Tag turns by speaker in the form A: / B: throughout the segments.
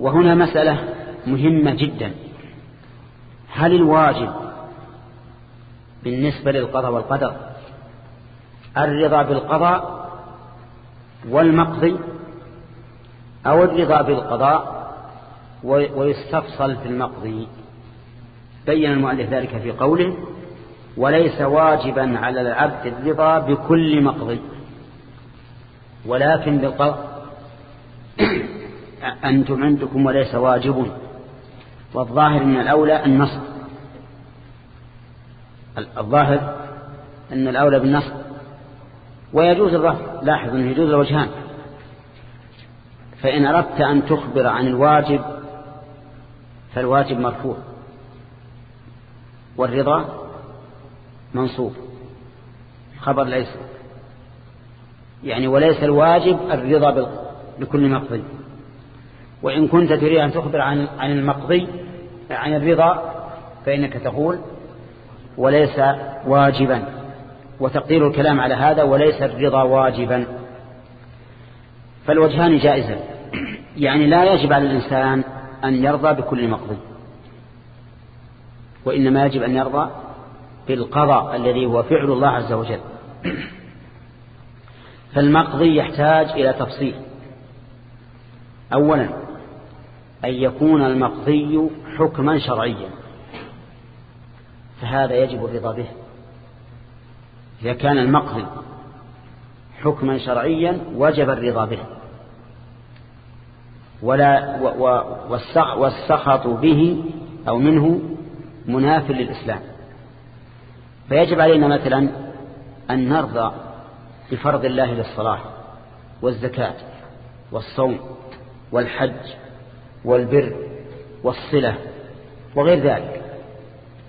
A: وهنا مسألة مهمة جدا. هل الواجب بالنسبة للقضاء والقدر الرضا بالقضاء والمقضي أو الرضا بالقضاء ويستفصل في المقضي؟ بين المؤلف ذلك في قوله وليس واجبا على العبد الرضا بكل مقضي ولكن أنتم عندكم وليس واجب. والظاهر من الأولى النصب. الظاهر أن الأولى بالنصب. ويجوز الرفع لاحظ أنه يجوز الوجهان. فإن أردت أن تخبر عن الواجب فالواجب مرفوع. والرضا منصوب. خبر ليس. يعني وليس الواجب الرضا بكل مقضي وإن كنت تريد أن تخبر عن عن المقضي عن الرضا فإنك تقول وليس واجبا. وتقدير الكلام على هذا وليس الرضا واجبا. فالوجهان جائزا يعني لا يجب على الإنسان أن يرضى بكل مقضي. وإنما يجب أن يرضى بالقضاء الذي هو فعل الله عز وجل. فالمقضي يحتاج إلى تفصيل. أولا أن يكون المقضي حكما شرعيا. فهذا يجب الرضا به. إذا كان المقضي حكما شرعيا وجب الرضا به. ولا والسخط به أو منه مناف للإسلام. فيجب علينا مثلا أن نرضى بفرض الله للصلاة والزكاة والصوم والحج والبر والصلة وغير ذلك.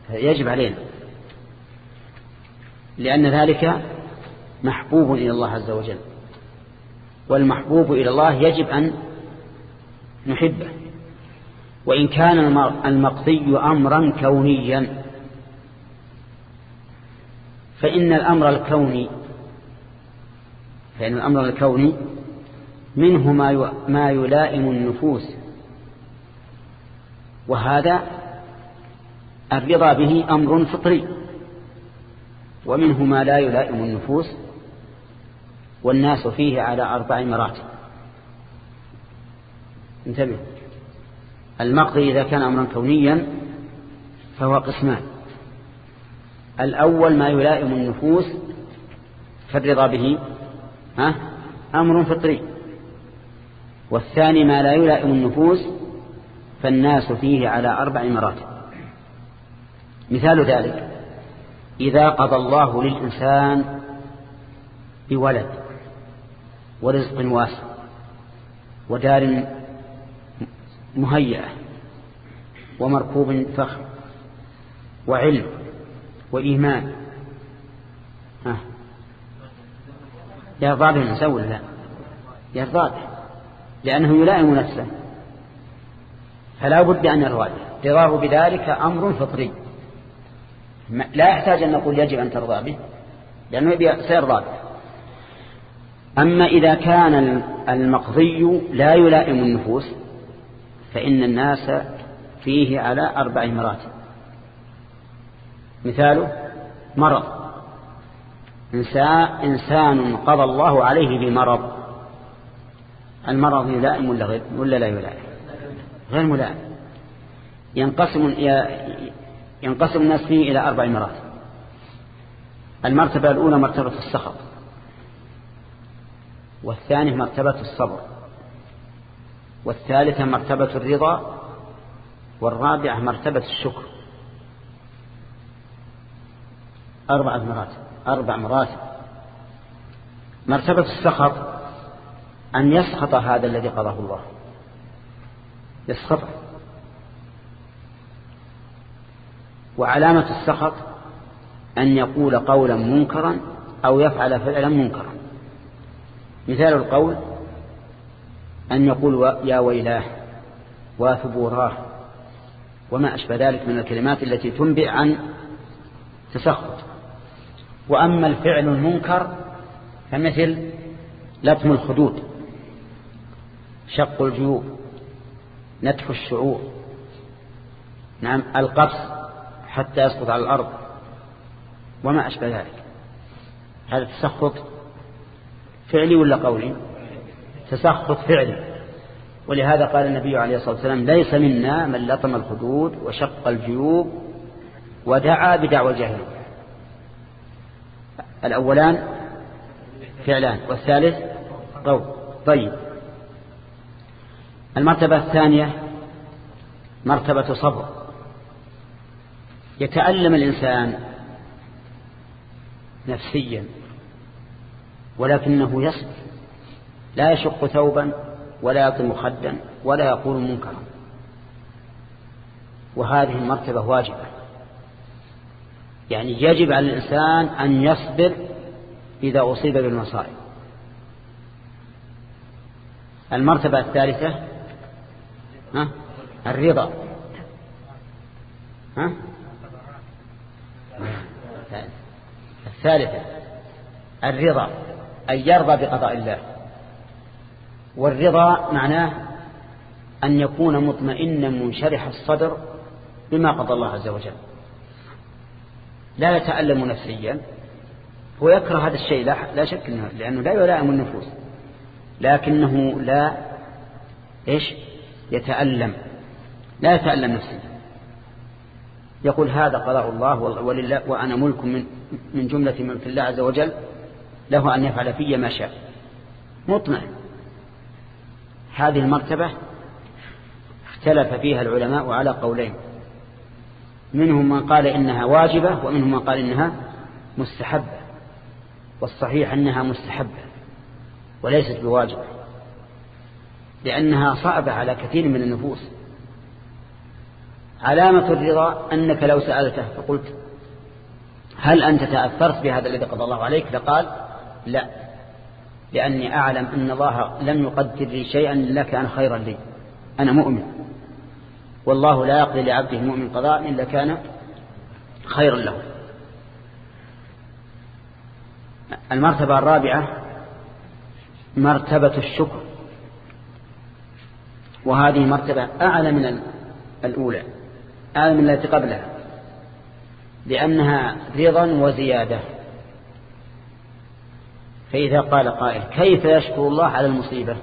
A: يجب علينا. لأن ذلك محبوب إلى الله عز وجل. والمحبوب إلى الله يجب أن نحبه. وإن كان المقضي أمرا كونيا فإن الأمر الكوني فإن الأمر الكوني منه ما يلائم النفوس وهذا الرضا به أمر فطري. ومنه ما لا يلائم النفوس والناس فيه على أربع مراتب. انتبه. المقضي إذا كان أمرا كونيا فهو قسمان. الأول ما يلائم النفوس فالرضا به أمر فطري. والثاني ما لا يلائم النفوس فالناس فيه على أربع مراتب. مثال ذلك إذا قضى الله للإنسان بولد ورزق واسع ودار مهيئة ومركوب فخم وعلم وإيمان. ها. يرضى به الإنسان ولا لا يرضى لأنه يلائم نفسه. فلا بد أن يرضى به. رضاه بذلك أمر فطري. لا يحتاج أن نقول يجب أن ترضى به لأنه سيرضى به. أما إذا كان المقضي لا يلائم النفوس فإن الناس فيه على أربع مراتب. مثاله مرض. إنسان قضى الله عليه بمرض. المرض يلائم ولا, ولا لا يلائم؟ غير ملائم. ينقسم ينقسم الناس فيه إلى أربع مراتب. المرتبة الأولى مرتبة السخط. والثانية مرتبة الصبر. والثالثة مرتبة الرضا. والرابعة مرتبة الشكر. أربعة مراتب. أربع مراتب. مرتبة السخط أن يسخط هذا الذي قضاه الله. يسخطه وعلامة السخط أن يقول قولا منكرا أو يفعل فعلا منكرا. مثال القول أن يقول يا ويلاه وثبوراه وما أشبه ذلك من الكلمات التي تنبئ عن تسخط. وأما الفعل المنكر فمثل لطم الخدود شق الجيوب نتف الشعور نعم القبص حتى يسقط على الأرض. وما أشبه ذلك. هذا تسخط فعلي ولا قولي؟ تسخط فعلي. ولهذا قال النبي عليه الصلاة والسلام ليس منا من لطم الخدود وشق الجيوب ودعا بدعوى الجاهلين الأولان فعلان والثالث قول. طيب. المرتبة الثانية مرتبة صبر. يتألم الإنسان نفسيا ولكنه يصبر. لا يشق ثوبا ولا يطم خدا ولا يقول منكرا. وهذه المرتبة واجبة. يعني يجب على الإنسان أن يصبر إذا أصيب بالمصائب. المرتبة الثالثة ها؟ الرضا. ها؟ الثالثة الرضا أن يرضى بقضاء الله. والرضا معناه أن يكون مطمئنا منشرح الصدر بما قضى الله عز وجل. لا يتألم نفسيا. هو يكره هذا الشيء لا, شك لأنه لا يلائم النفوس. لكنه لا إيش؟ يتألم لا يتألم نفسيا يقول هذا قضاء الله ولله وأنا ملك من, من جملة من في الله عز وجل له أن يفعل في ما شاء. مطمئن. هذه المرتبة اختلف فيها العلماء على قولين. منهم من قال إنها واجبة ومنهم من قال إنها مستحبة. والصحيح أنها مستحبة وليست بواجبة. لأنها صعبة على كثير من النفوس. علامة الرضا أنك لو سألته فقلت هل أنت تأثرت بهذا الذي قضى الله عليك؟ لقال لا لأني أعلم أن الله لم يقدر لي شيئا إلا كان خيرا لي. أنا مؤمن. والله لا يقضي لعبده المؤمن قضاء إلا كان خيرا له. المرتبة الرابعة مرتبة الشكر. وهذه مرتبة أعلى من الأولى أعلى من التي قبلها لأنها رضا وزيادة. فإذا قال قائل كيف يشكر الله على المصيبة؟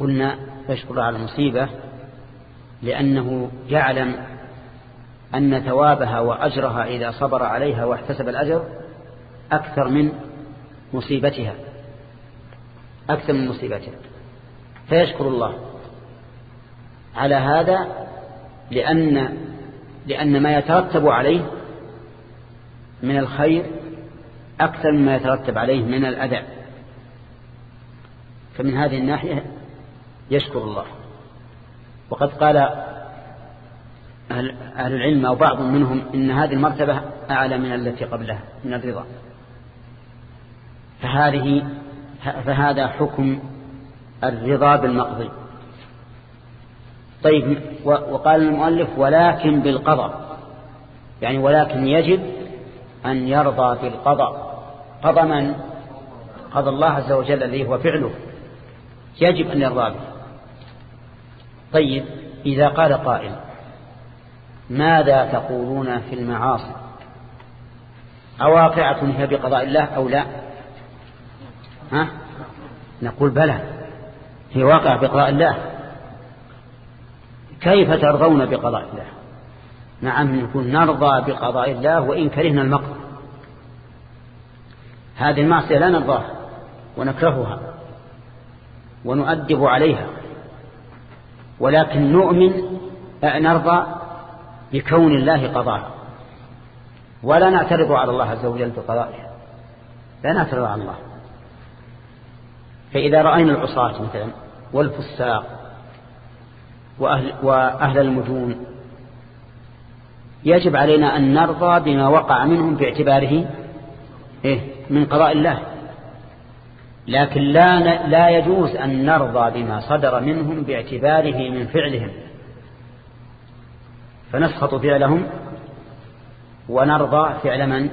A: قلنا يشكر على المصيبة لأنه يعلم أن ثوابها وأجرها إذا صبر عليها واحتسب الأجر أكثر من مصيبتها. أكثر من مصيبتها. فيشكر الله. على هذا لأن لأن ما يترتب عليه من الخير أكثر مما يترتب عليه من الأذى. فمن هذه الناحية يشكر الله. وقد قال أهل, أهل العلم أو بعض منهم إن هذه المرتبة أعلى من التي قبلها من الرضا. فهذه فهذا حكم الرضا بالمقضي. طيب وقال المؤلف ولكن بالقضاء. يعني ولكن يجب أن يرضى بالقضاء. قضى من؟ قضى الله عز وجل الذي هو فعله. يجب أن يرضى به. طيب إذا قال قائل ماذا تقولون في المعاصي؟ أواقعة هي بقضاء الله أو لا؟ ها؟ نقول بلى. هي واقع بقضاء الله. كيف ترضون بقضاء الله؟ نعم نقول نرضى بقضاء الله وإن كرهنا المقت. هذه المعصية لا نرضاها ونكرهها ونؤدب عليها ولكن نؤمن نرضى بكون الله قضاء. ولا نعترض على الله عز وجل بقضائه. لا نعترض على الله. فإذا رأينا العصاة مثلا والفساق وأهل, وأهل المجون يجب علينا أن نرضى بما وقع منهم باعتباره إيه من قضاء الله. لكن لا لا يجوز أن نرضى بما صدر منهم باعتباره من فعلهم. فنسخط فعلهم ونرضى فعل من؟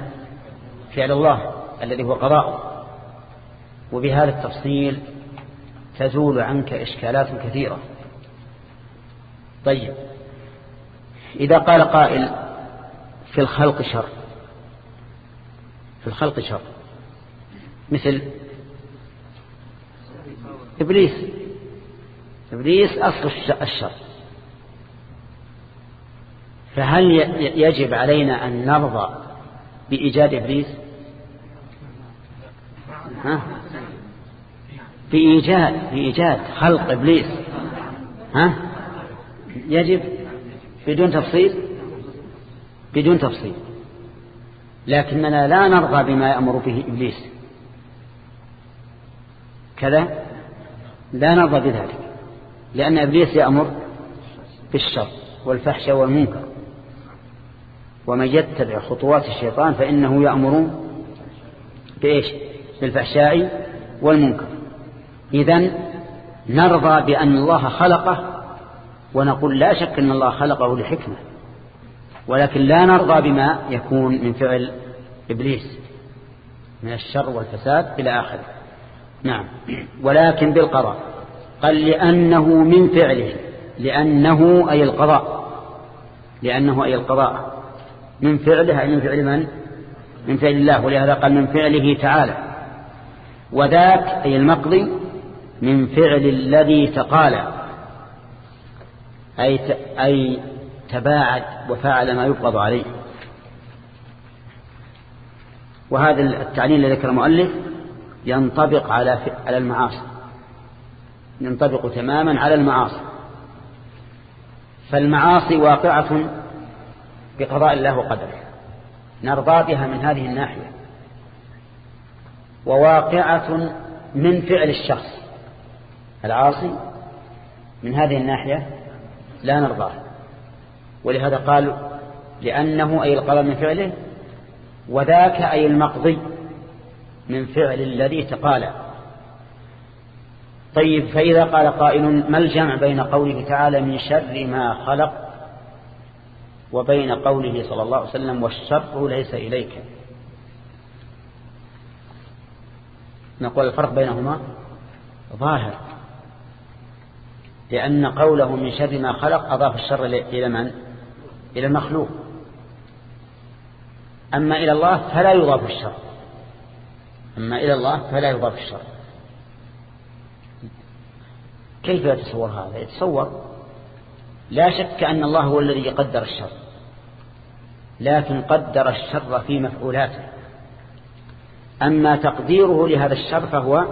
A: فعل الله الذي هو قضاء وبهذا التفصيل تزول عنك إشكالات كثيرة. طيب. إذا قال قائل في الخلق شر. في الخلق شر. مثل إبليس. إبليس أصل الشر. فهل يجب علينا أن نرضى بإيجاد إبليس؟ ها؟ بإيجاد بإيجاد خلق إبليس. ها؟ يجب؟ بدون تفصيل؟ بدون تفصيل. لكننا لا نرضى بما يأمر به إبليس. كذا؟ لا نرضى بذلك. لأن إبليس يأمر بالشر والفحش والمنكر. ومن يتبع خطوات الشيطان فإنه يأمر بإيش؟ بالفحشاء والمنكر. إذن نرضى بأن الله خلقه ونقول لا شك أن الله خلقه لحكمة ولكن لا نرضى بما يكون من فعل إبليس من الشر والفساد إلى آخره. نعم. ولكن بالقضاء قال لأنه من فعله لأنه أي القضاء لأنه أي القضاء. من فعله أي من فعل من؟ من فعل الله ولهذا قال من فعله تعالى. وذاك أي المقضي من فعل الذي تقالى أي, أي تباعد وفعل ما يقبض عليه. وهذا التعليل الذي ذكر المؤلف ينطبق على على المعاصي. ينطبق تماما على المعاصي. فالمعاصي واقعة بقضاء الله وقدره. نرضى بها من هذه الناحية. وواقعة من فعل الشخص. العاصي من هذه الناحية لا نرضاه. ولهذا قال لأنه أي القضاء من فعله وذاك أي المقضي من فعل الذي تقالى طيب فإذا قال قائل ما الجمع بين قوله تعالى من شر ما خلق وبين قوله صلى الله عليه وسلم والشر ليس إليك؟ نقول الفرق بينهما ظاهر. لأن قوله من شر ما خلق أضاف الشر إلى من؟ إلى المخلوق. أما إلى الله فلا يضاف الشر. أما إلى الله فلا يضاف الشر. كيف يتصور هذا؟ يتصور. لا شك أن الله هو الذي يقدر الشر. لكن قدر الشر في مفعولاته. أما تقديره لهذا الشر فهو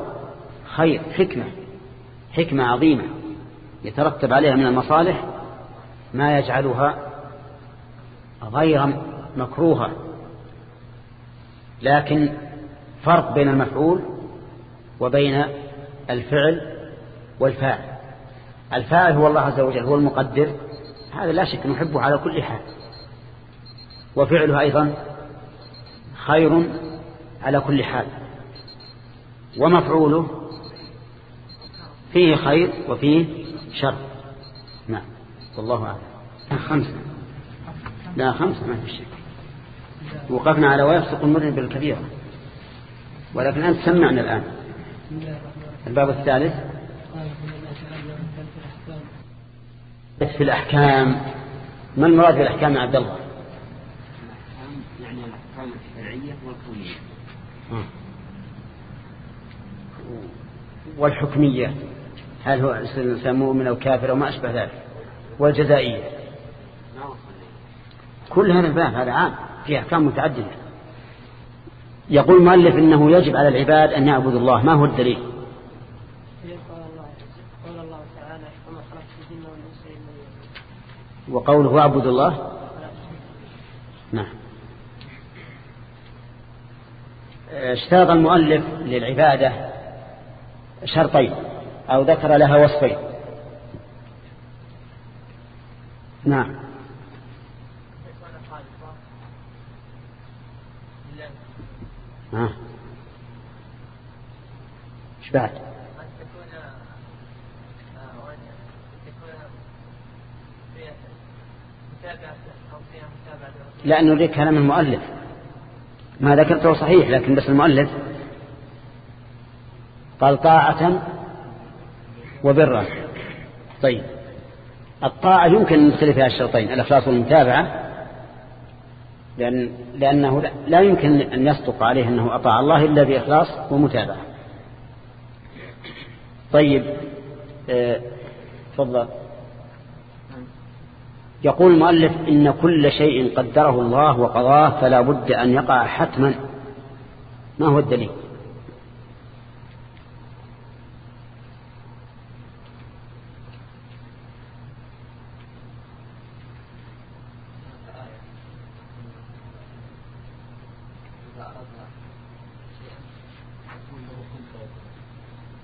A: خير حكمة حكمة عظيمة. يترتب عليها من المصالح ما يجعلها غير مكروهة. لكن فرق بين المفعول وبين الفعل والفاعل. الفاعل هو الله عز وجل هو المقدر. هذا لا شك نحبه على كل حال. وفعله أيضا خير على كل حال. ومفعوله فيه خير وفيه شر. نعم. والله أعلم. خمسة. لا خمسة ما في شك وقفنا على ويفسق المرن بالكبيرة ولكن أنت سمعنا الآن. الباب الثالث. في الأحكام؟ ما المراد بالأحكام يا عبد الله؟
B: يعني الأحكام الشرعية والكونية
A: والحكمية. هل هو الإنسان مؤمن أو كافر أو ما أشبه ذلك؟ والجزائية. كل هذا الباب هذا عام في أحكام متعددة. يقول المؤلف إنه يجب على العباد أن يعبدوا الله. ما هو الدليل؟ وقوله اعبد الله؟ نعم. اشترط المؤلف للعبادة شرطين. أو ذكر لها وصفين. نعم. ها. إيش بعد؟ لا نريد كلام المؤلف. ما ذكرته صحيح لكن بس المؤلف قال طاعة وبرا طيب. الطاعة يمكن أن ندخل فيها الشرطين الإخلاص والمتابعة لأن لأنه لا يمكن أن يصدق عليه أنه أطاع الله إلا بإخلاص ومتابعة. طيب آه، تفضل. يقول المؤلف إن كل شيء قدره الله وقضاه فلا بد أن يقع حتما. ما هو الدليل؟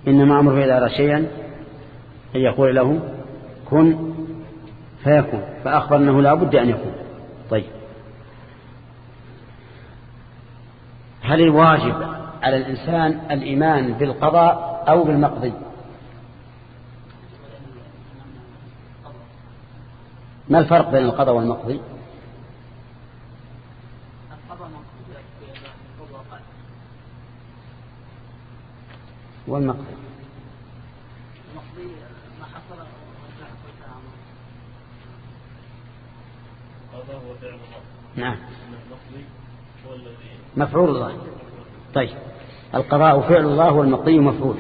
A: إنما أمره إذا شيئا أن يقول له كن فيكون فأخبر أنه لا بد أن يكون. طيب. هل الواجب على الإنسان الإيمان بالقضاء أو بالمقضي ما الفرق بين القضاء والمقضي والمقضي نعم. مفعول الله. طيب. القضاء فعل الله والمقضي مفعول.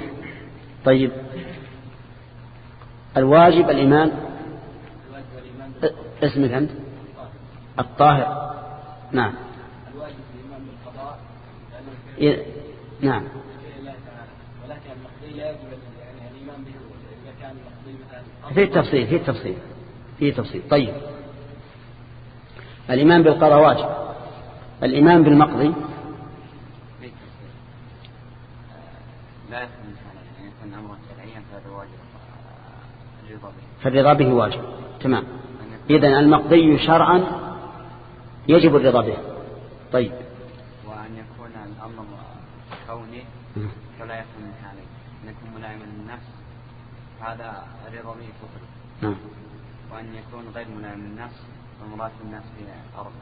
A: طيب. الواجب الإيمان. اسمك أنت الطاهر. نعم. الواجب الإيمان بالقضاء نعم ولكن المقضي لا يجب يعني الإيمان به إذا كان المقضي مثلا في التفصيل في التفصيل في تفصيل طيب. الإيمان بالقضاء واجب الإيمان بالمقضي. لا يكون أمرا شرعيا فهذا واجب. فالرضا به واجب. تمام. إذن المقضي شرعا يجب الرضا به. طيب.
B: وأن يكون الأمر كوني فلا يكون من حالين أن يكون ملائما للنفس. هذا الرضا به كفر نعم وأن يكون غير ملائم للنفس ومراد الناس في أرض.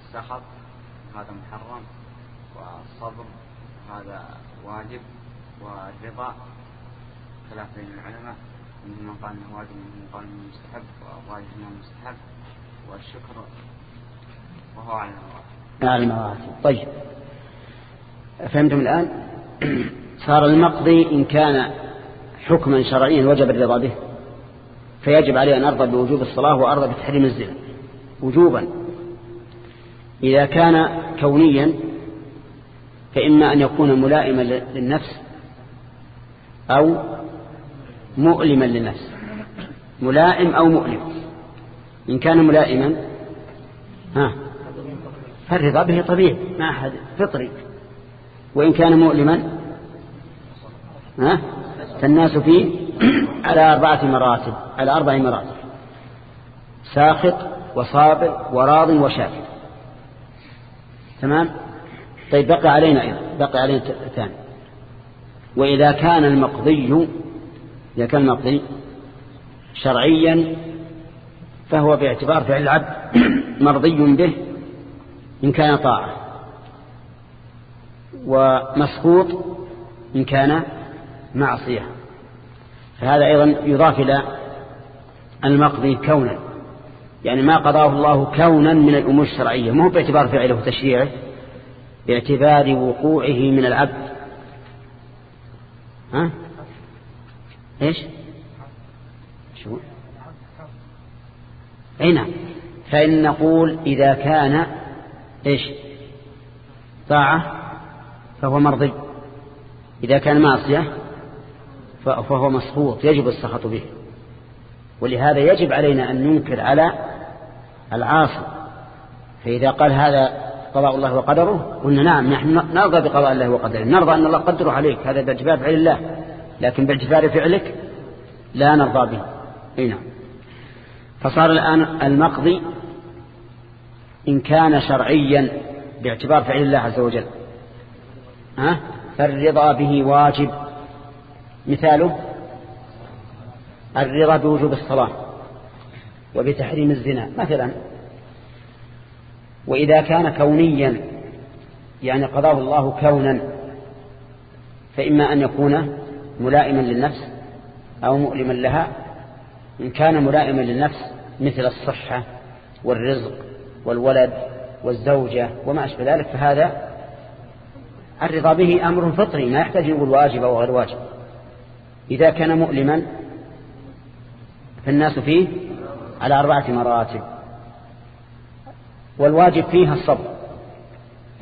B: السخط هذا محرم. والصبر هذا واجب. والرضا خلاف بين العلماء. منهم من قال إنه واجب ومنهم من قال إنه مستحب. وواجب إنه مستحب. والشكر وهو على المراتب
A: على المراتب طيب. فهمتم الآن؟ صار المقضي إن كان حكما شرعيا وجب الرضا به. فيجب عليه أن أرضى بوجوب الصلاة وأرضى بتحريم الزنا. وجوبا. إذا كان كونيا فإما أن يكون ملائما للنفس أو مؤلما للنفس. ملائم أو مؤلم. إن كان ملائما ها فالرضا به طبيعي ما أحد فطري. وإن كان مؤلما ها فالناس فيه على أربعة مراتب على أربع مراتب. ساخط وصابر وراض وشاكر تمام؟ طيب بقى علينا أيضا بقى علينا ثاني. وإذا كان المقضي إذا كان المقضي شرعيا فهو باعتبار فعل العبد مرضي به إن كان طاعة. ومسقوط إن كان معصية. فهذا أيضا يضاف إلى المقضي كونا. يعني ما قضاه الله كونا من الأمور الشرعية. مو باعتبار فعله وتشريعه باعتبار وقوعه من العبد. ها؟ إيش؟ شو؟ أي نعم. فإن نقول إذا كان إيش؟ طاعة فهو مرضي. إذا كان معصية فهو مسخوط يجب السخط به. ولهذا يجب علينا أن ننكر على العاصي. فإذا قال هذا قضاء الله وقدره قلنا نعم نحن نرضى بقضاء الله وقدره. نرضى أن الله قدره عليك هذا باعتبار فعل الله. لكن باعتبار فعلك لا نرضى به. إي نعم. فصار الآن المقضي إن كان شرعيا باعتبار فعل الله عز وجل. ها؟ فالرضا به واجب. مثاله الرضا بوجوب الصلاة وبتحريم الزنا مثلا. وإذا كان كونيا يعني قضاه الله كونا فإما أن يكون ملائما للنفس أو مؤلما لها. إن كان ملائما للنفس مثل الصحة والرزق والولد والزوجة وما أشبه ذلك فهذا الرضا به أمر فطري. ما يحتاج يقول واجب أو غير واجب. إذا كان مؤلما فالناس فيه على أربعة مراتب. والواجب فيها الصبر.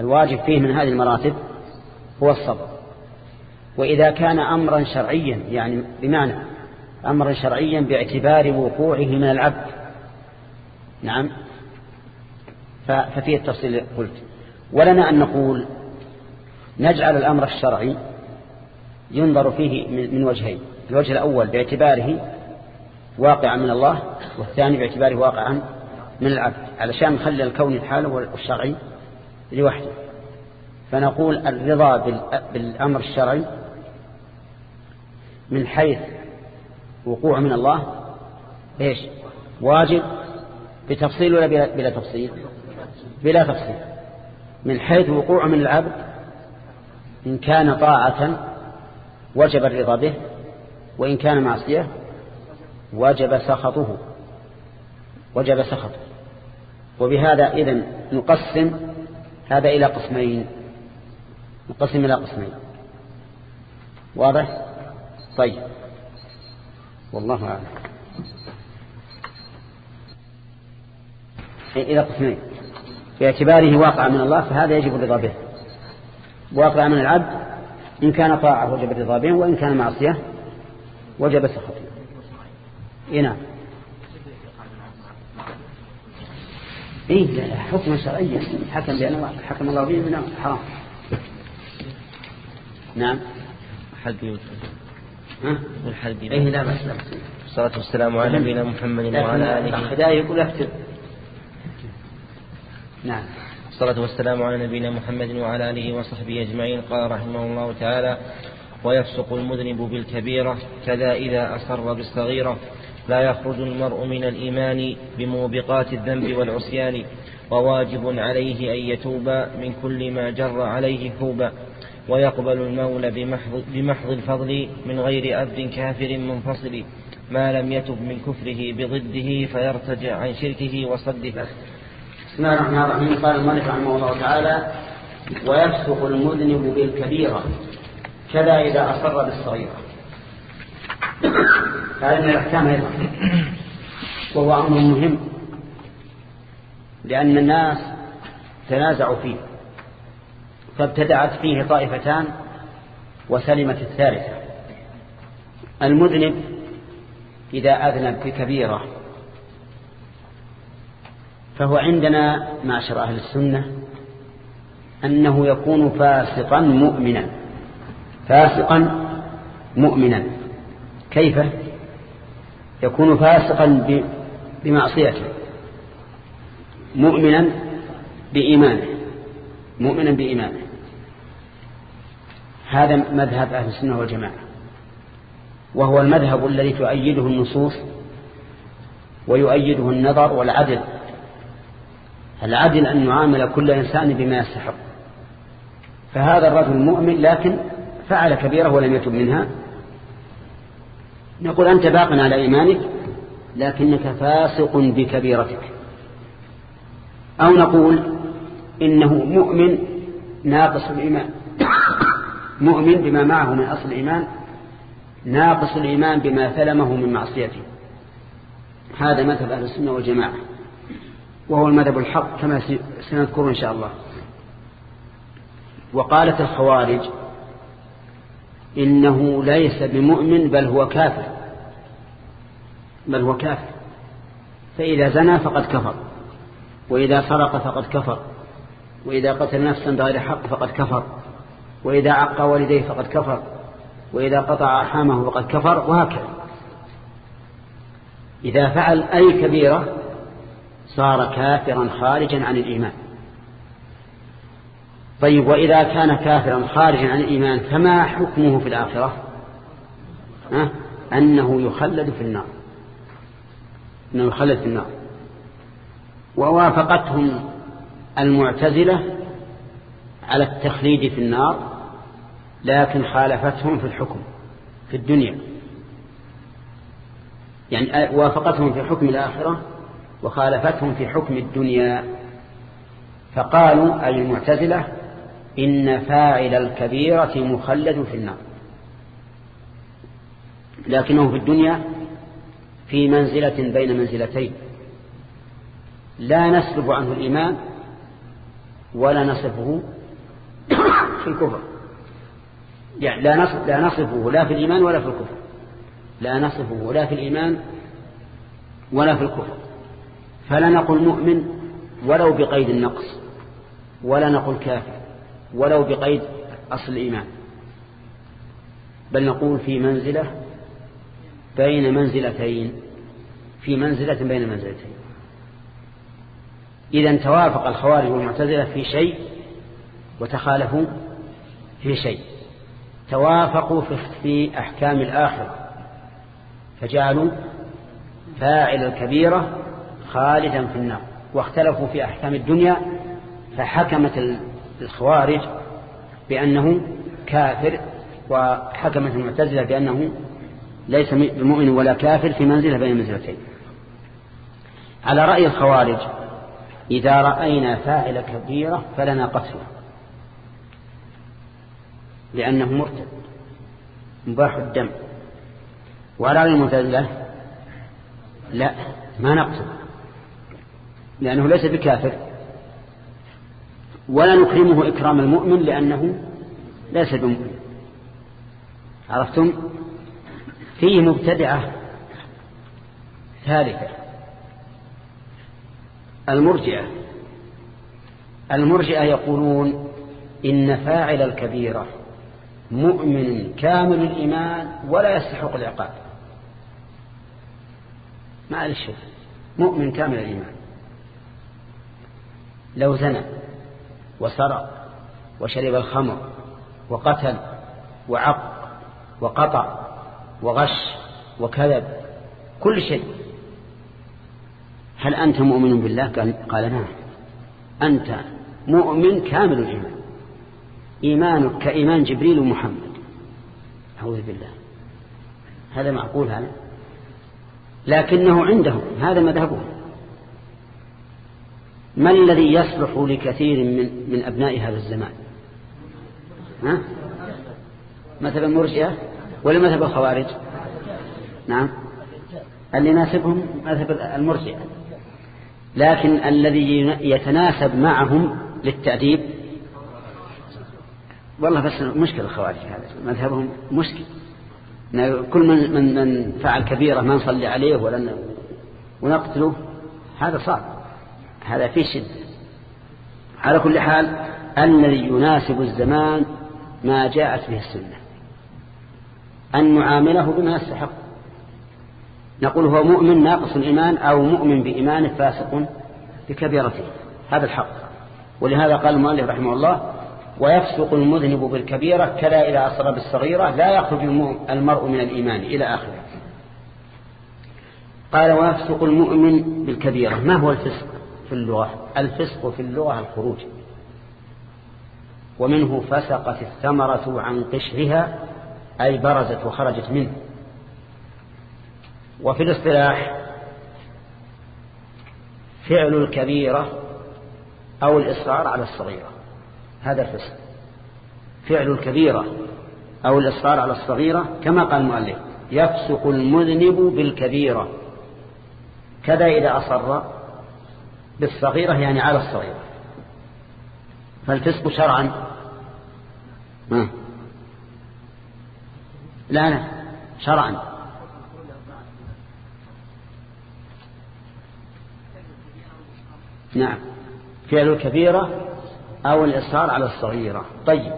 A: الواجب فيه من هذه المراتب هو الصبر. وإذا كان أمرا شرعيا يعني بمعنى أمرا شرعيا باعتبار وقوعه من العبد. نعم. ففيه التفصيل قلت. ولنا أن نقول نجعل الأمر الشرعي ينظر فيه من وجهين. الوجه الأول باعتباره واقعا من الله والثاني باعتباره واقعا من العبد علشان نخلي الكون الحال والشرعي لوحده. فنقول الرضا بالأمر الشرعي من حيث وقوع من الله. إيش؟ واجب بتفصيل ولا بلا تفصيل؟ بلا تفصيل. من حيث وقوع من العبد إن كان طاعة وجب الرضا به وإن كان معصية وجب سخطه وجب سخطه. وبهذا إذن نقسم هذا إلى قسمين نقسم إلى قسمين. واضح؟ طيب. والله أعلم. إلى قسمين. باعتباره واقع من الله فهذا يجب الرضا به. واقع من العبد إن كان طاعة وجب الرضا به وإن كان معصية وجب سخطه إيه نعم. إيه حكم شرعيا حكم بأنه حكم الله به من حرام. نعم.
C: حد
A: والحد إيه لا بس لا
C: الصلاة والسلام على نبينا محمد وعلى آله.
A: الهداية يقول اكتب نعم.
C: الصلاة والسلام على نبينا محمد وعلى آله وصحبه أجمعين. قال رحمه الله تعالى ويفسق المذنب بالكبيرة كذا إذا أسر بالصغيرة. لا يخرج المرء من الإيمان بموبقات الذنب والعصيان وواجب عليه أن يتوب من كل ما جر عليه حوبا ويقبل المولى بمحض, بمحض الفضل من غير أبد كافر منفصل. ما لم يتب من كفره بضده فيرتجع عن شركه وصده.
A: بسم الله الرحمن الرحيم. قال الملك رحمه الله تعالى ويفسق المذنب بالكبيرة كذا إذا أصر بالصغيرة. هذا من الأحكام أيضا. وهو أمر مهم لأن الناس تنازعوا فيه فابتدعت فيه طائفتان وسلمت الثالثة. المذنب إذا أذنب بكبيرة فهو عندنا معشر أهل السنة أنه يكون فاسقا مؤمنا. فاسقا مؤمنا. كيف؟ يكون فاسقا بمعصيته. مؤمنا بإيمانه. مؤمنا بإيمانه. هذا مذهب أهل السنة والجماعة. وهو المذهب الذي تؤيده النصوص ويؤيده النظر والعدل. العدل أن نعامل كل إنسان بما يستحق؟ فهذا الرجل مؤمن لكن فعل كبيرة ولم يتب منها. نقول أنت باق على إيمانك لكنك فاسق بكبيرتك. أو نقول إنه مؤمن ناقص الإيمان. مؤمن بما معه من أصل الإيمان ناقص الإيمان بما ثلمه من معصيته. هذا مذهب أهل السنة والجماعة. وهو المذهب الحق كما سنذكر إن شاء الله. وقالت الخوارج إنه ليس بمؤمن بل هو كافر. بل هو كافر. فإذا زنى فقد كفر. وإذا سرق فقد كفر. وإذا قتل نفسا بغير حق فقد كفر. وإذا عق والديه فقد كفر. وإذا قطع أرحامه فقد كفر. وهكذا. إذا فعل أي كبيرة صار كافرا خارجا عن الإيمان. طيب وإذا كان كافرا خارجا عن الإيمان فما حكمه في الآخرة؟ أه؟ أنه يخلد في النار. أنه يخلد في النار. ووافقتهم المعتزلة على التخليد في النار لكن خالفتهم في الحكم في الدنيا. يعني وافقتهم في حكم الآخرة وخالفتهم في حكم الدنيا فقالوا أي المعتزلة إن فاعل الكبيرة مخلد في النار. لكنه في الدنيا في منزلة بين منزلتين لا نسلب عنه الإيمان ولا نصفه في الكفر. يعني لا نصف لا نصفه لا في الإيمان ولا في الكفر. لا نصفه لا في الإيمان ولا في الكفر. فلا نقول مؤمن ولو بقيد النقص ولا نقول كافر ولو بقيد أصل الإيمان بل نقول في منزلة بين منزلتين في منزلة بين منزلتين. إذا توافق الخوارج والمعتزلة في شيء وتخالفوا في شيء. توافقوا في أحكام الآخرة فجعلوا فاعل الكبيرة خالدا في النار واختلفوا في أحكام الدنيا فحكمت الخوارج بأنه كافر وحكمت المعتزلة بأنه ليس بمؤمن ولا كافر في منزلة بين منزلتين. على رأي الخوارج إذا رأينا فاعل كبيرة فلنا قتله لأنه مرتد مباح الدم. وعلى رأي المعتزلة لا ما نقتل. لأنه ليس بكافر. ولا نكرمه إكرام المؤمن لأنه ليس بمؤمن. عرفتم؟ فيه مبتدعة ثالثة. المرجئة. المرجئة يقولون إن فاعل الكبيرة مؤمن كامل الإيمان ولا يستحق العقاب. ما الشيء مؤمن كامل الإيمان. لو زنى وسرق وشرب الخمر وقتل وعق وقطع وغش وكذب كل شيء. هل أنت مؤمن بالله؟ قال, نعم. أنت مؤمن كامل الإيمان. إيمانك كإيمان جبريل ومحمد. أعوذ بالله. هذا معقول هذا؟ لكنه عندهم. هذا مذهبهم. ما الذي يصلح لكثير من, من أبناء هذا الزمان؟ ها؟ مثل المرجئة ولا مذهب الخوارج؟ نعم. اللي يناسبهم مذهب المرجئة. لكن الذي يتناسب معهم للتأديب والله بس مشكلة الخوارج هذا مذهبهم مشكل. كل من, من, من فعل كبيرة ما نصلي عليه ولا ونقتله هذا صعب. هذا في شدة. على كل حال الذي يناسب الزمان ما جاءت به السنة. أن نعامله بما يستحق. نقول هو مؤمن ناقص الإيمان أو مؤمن بإيمانه فاسق بكبيرته. هذا الحق. ولهذا قال المؤلف رحمه الله ويفسق المذنب بالكبيرة كلا إذا أصر بالصغيرة لا يخرج المرء من الإيمان إلى آخره. قال ويفسق المؤمن بالكبيرة. ما هو الفسق؟ في اللغة الفسق في اللغة الخروج. ومنه فسقت الثمرة عن قشرها أي برزت وخرجت منه. وفي الاصطلاح فعل الكبيرة أو الإصرار على الصغيرة. هذا الفسق. فعل الكبيرة أو الإصرار على الصغيرة كما قال المؤلف يفسق المذنب بالكبيرة. كذا إذا أصر بالصغيرة يعني على الصغيرة. فالفسق شرعا. ما لا لا شرعا. نعم. فعل الكبيرة أو الإصرار على الصغيرة. طيب.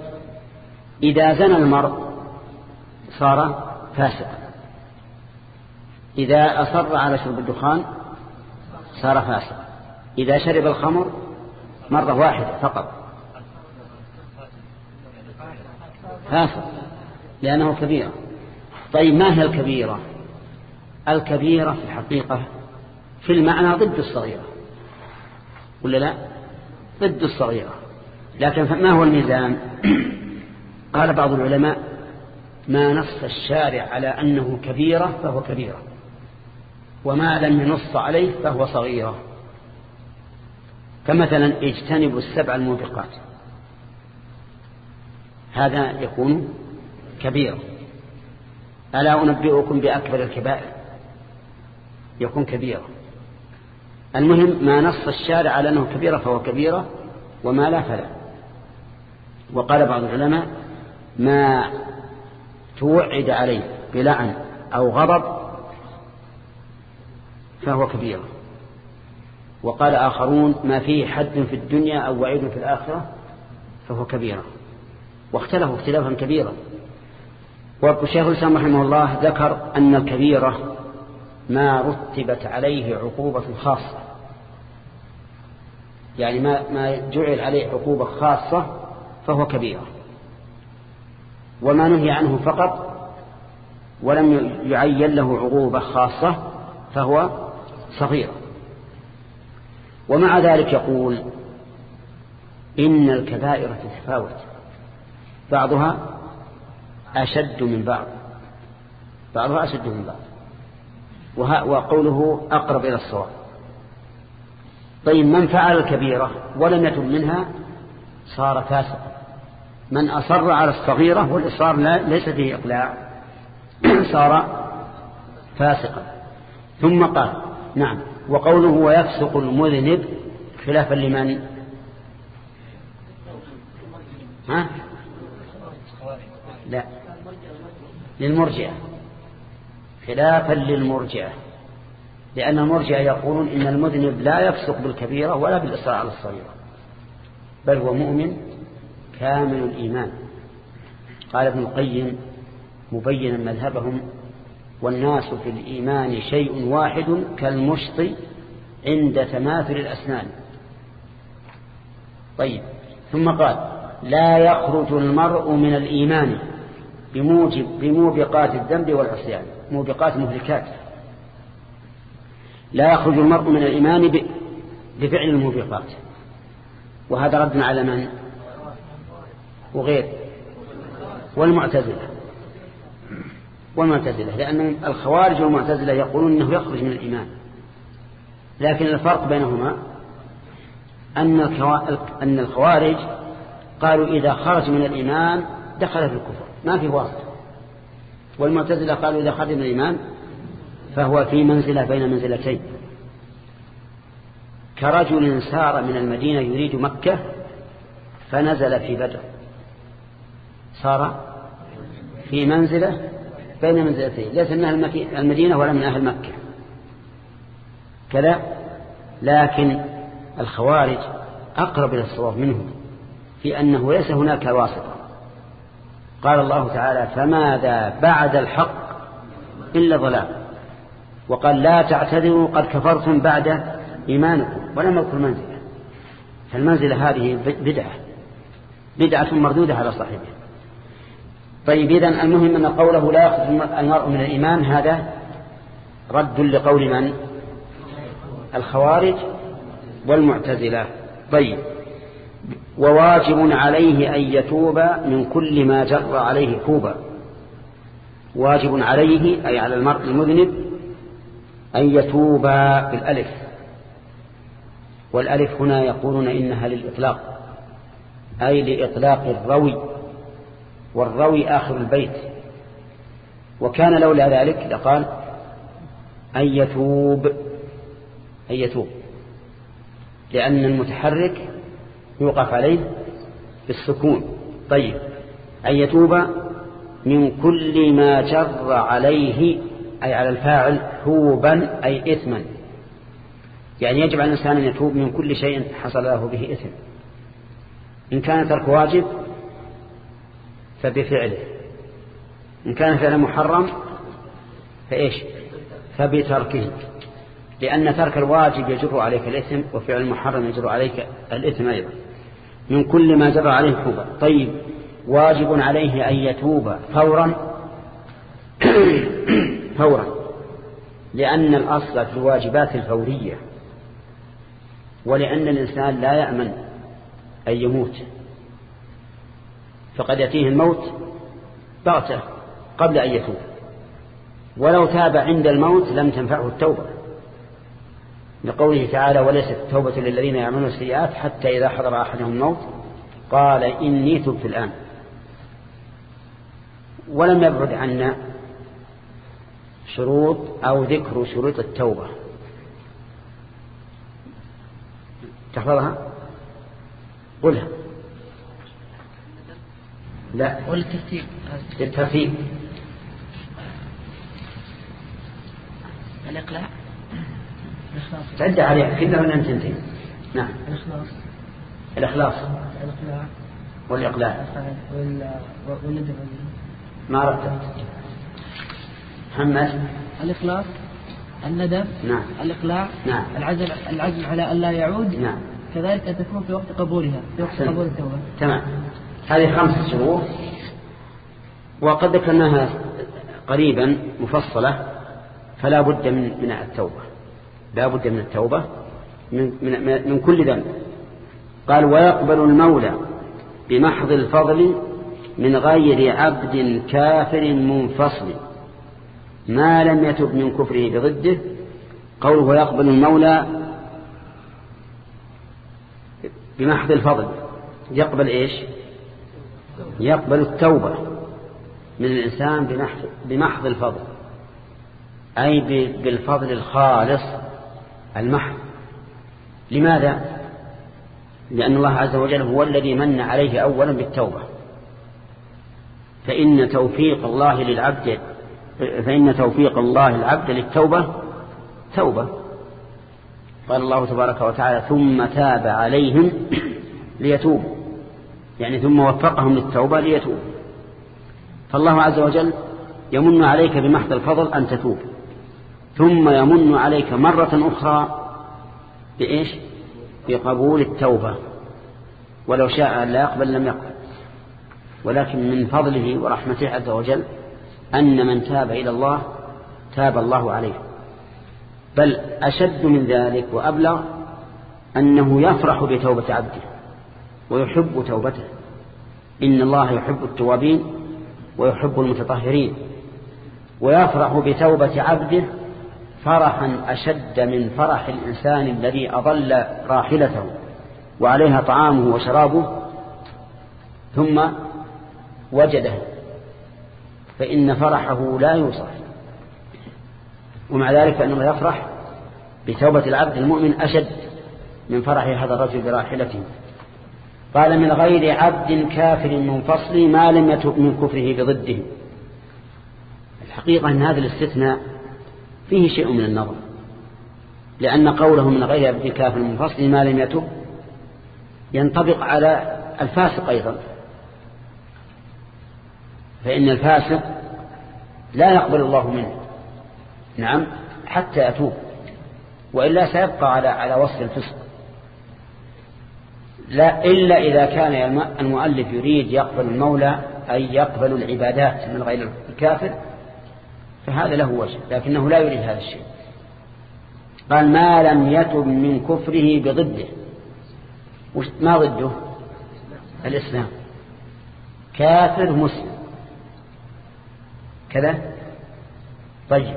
A: إذا زنى المرء صار فاسقا. إذا أصر على شرب الدخان صار فاسقا. إذا شرب الخمر مرة واحدة فقط. فاسق لأنه كبيرة طيب ما هي الكبيرة؟ الكبيرة في الحقيقة في المعنى ضد الصغيرة. ولا لا؟ ضد الصغيرة. لكن ما هو الميزان؟ قال بعض العلماء ما نص الشارع على أنه كبيرة فهو كبيرة وما لم ينص عليه فهو صغيرة. كمثلا اجتنبوا السبع الموبقات. هذا يكون كبيرا ألا أنبئكم بأكبر الكبائر؟ يكون كبيرا المهم ما نص الشارع على أنه كبيرة فهو كبيرة وما لا فلا. وقال بعض العلماء ما توعد عليه بلعن أو غضب فهو كبيرة وقال آخرون ما فيه حد في الدنيا أو وعيد في الآخرة فهو كبيرة. واختلفوا اختلافا كبيرا. والشيخ الإسلام رحمه الله ذكر أن الكبيرة ما رتبت عليه عقوبة خاصة. يعني ما ما جعل عليه عقوبة خاصة فهو كبيرة. وما نهي عنه فقط ولم يعين له عقوبة خاصة فهو صغير. ومع ذلك يقول إن الكبائر تتفاوت. بعضها أشد من بعض. بعضها أشد من بعض. وقوله أقرب إلى الصواب. طيب من فعل الكبيرة ولم يتب منها صار فاسقا. من أصر على الصغيرة والإصرار ليس فيه إقلاع صار فاسقا. ثم قال نعم. وقوله ويفسق المذنب خلافا لمن؟ ها؟ لا. للمرجئة. خلافا للمرجئة. لأن المرجئة يقولون إن المذنب لا يفسق بالكبيرة ولا بالإصرار على الصغيرة. بل هو مؤمن كامل الإيمان. قال ابن القيم مبينا مذهبهم والناس في الإيمان شيء واحد كالمشط عند تماثل الأسنان. طيب ثم قال لا يخرج المرء من الإيمان بموجب بموبقات الذنب والعصيان موبقات مهلكات لا يخرج المرء من الإيمان بفعل الموبقات. وهذا رد على من؟ وغير. والمعتزلة. والمعتزلة لأن الخوارج والمعتزلة يقولون أنه يخرج من الإيمان. لكن الفرق بينهما أن أن الخوارج قالوا إذا خرج من الإيمان دخل في الكفر ما في واسطة. والمعتزلة قالوا إذا خرج من الإيمان فهو في منزلة بين منزلتين. كرجل سار من المدينة يريد مكة فنزل في بدر. صار في منزلة بين منزلتين ليس من أهل المدينة ولا من أهل مكة. كذا لكن الخوارج أقرب إلى الصواب منهم في أنه ليس هناك واسطة. قال الله تعالى فماذا بعد الحق إلا ضلال؟ وقال لا تعتذروا قد كفرتم بعد إيمانكم. ولم يذكر منزلة فالمنزلة هذه بدعة. بدعة مردودة على صاحبها. طيب إذن المهم أن قوله لا يخرج المرء من الإيمان هذا رد لقول من؟ الخوارج والمعتزلة. طيب وواجب عليه أن يتوب من كل ما جر عليه كوبا واجب عليه أي على المرء المذنب أن يتوب بالألف. والألف هنا يقولون إنها للإطلاق أي لإطلاق الروي. والروي آخر البيت. وكان لولا ذلك لقال أن يتوب أن يتوب. لأن المتحرك يوقف عليه بالسكون. طيب أن يتوب من كل ما جر عليه أي على الفاعل توبا أي إثما. يعني يجب على الإنسان أن يتوب من كل شيء حصل له به إثم. إن كان ترك واجب فبفعله. إن كان فعل محرم فإيش؟ فبتركه. لأن ترك الواجب يجر عليك الإثم وفعل المحرم يجر عليك الإثم أيضا. من كل ما جر عليه توبة طيب واجب عليه أن يتوب فورا؟ فورا. لأن الأصل في الواجبات الفورية ولأن الإنسان لا يأمن أن يموت. فقد يأتيه الموت بغتة قبل أن يتوب. ولو تاب عند الموت لم تنفعه التوبة. لقوله تعالى وليست التوبة للذين يعملون السيئات حتى إذا حضر أحدهم الموت. قال إني تبت الآن. ولم يبعد عنا شروط أو ذكر شروط التوبة. تحفظها؟ قلها. لا.
D: والترتيب.
A: الترتيب.
D: الإقلاع.
A: تعد عليها كلها من أن تنتهي نعم.
D: الإخلاص.
A: الإخلاص.
D: الإقلاع.
A: والإقلاع.
D: والندم
A: ما رتبت محمد.
D: الإخلاص. الندم.
A: نعم.
D: الإقلاع.
A: نعم.
D: العزم. العزم على أن لا يعود.
A: نعم.
D: كذلك أن تكون في وقت قبولها. في وقت. قبول التوبة.
A: تمام. هذه خمسة شروط. وقد ذكرناها قريبا مفصلة فلا بد من من التوبة. لا بد من التوبة من, من, من كل ذنب. قال ويقبل المولى بمحض الفضل من غير عبد كافر منفصل. ما لم يتب من كفره بضده. قوله ويقبل المولى بمحض الفضل. يقبل إيش؟ يقبل التوبة من الإنسان بمحض, الفضل أي بالفضل الخالص المحض. لماذا؟ لأن الله عز وجل هو الذي من عليه أولا بالتوبة. فإن توفيق الله للعبد فإن توفيق الله العبد للتوبة توبة. قال الله تبارك وتعالى ثم تاب عليهم ليتوبوا. يعني ثم وفقهم للتوبة ليتوبوا فالله عز وجل يمن عليك بمحض الفضل أن تتوب. ثم يمن عليك مرة أخرى بإيش؟ بقبول التوبة. ولو شاء لا يقبل لم يقبل. ولكن من فضله ورحمته عز وجل أن من تاب إلى الله تاب الله عليه. بل أشد من ذلك وأبلغ أنه يفرح بتوبة عبده. ويحب توبته. إن الله يحب التوابين ويحب المتطهرين. ويفرح بتوبة عبده فرحا أشد من فرح الإنسان الذي أضل راحلته وعليها طعامه وشرابه. ثم وجده فإن فرحه لا يوصف. ومع ذلك فإنه يفرح بتوبة العبد المؤمن أشد من فرح هذا الرجل براحلته. قال من غير عبد كافر منفصل ما لم يتب من كفره بضده. الحقيقة أن هذا الاستثناء فيه شيء من النظر لأن قوله من غير عبد كافر منفصل ما لم يتب ينطبق على الفاسق أيضا. فإن الفاسق لا يقبل الله منه. نعم حتى يتوب وإلا سيبقى على على وصف الفسق. لا إلا إذا كان المؤلف يريد يقبل المولى أي يقبل العبادات من غير الكافر فهذا له وجه لكنه لا يريد هذا الشيء. قال ما لم يتب من كفره بضده. ما ضده؟ الإسلام. كافر مسلم. كذا؟ طيب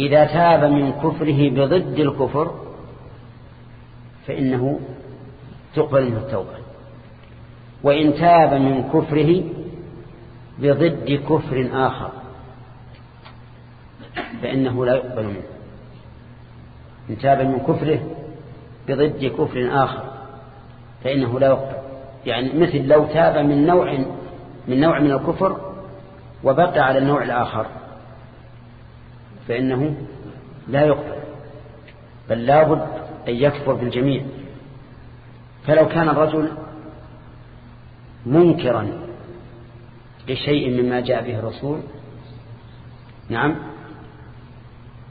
A: إذا تاب من كفره بضد الكفر فإنه تقبل منه التوبة. وإن تاب من كفره بضد كفر آخر فإنه لا يقبل منه. إن تاب من كفره بضد كفر آخر فإنه لا يقبل. يعني مثل لو تاب من نوع من نوع من الكفر وبقى على النوع الآخر فإنه لا يقبل. بل لابد أن يكفر بالجميع. فلو كان الرجل منكرا لشيء مما جاء به الرسول نعم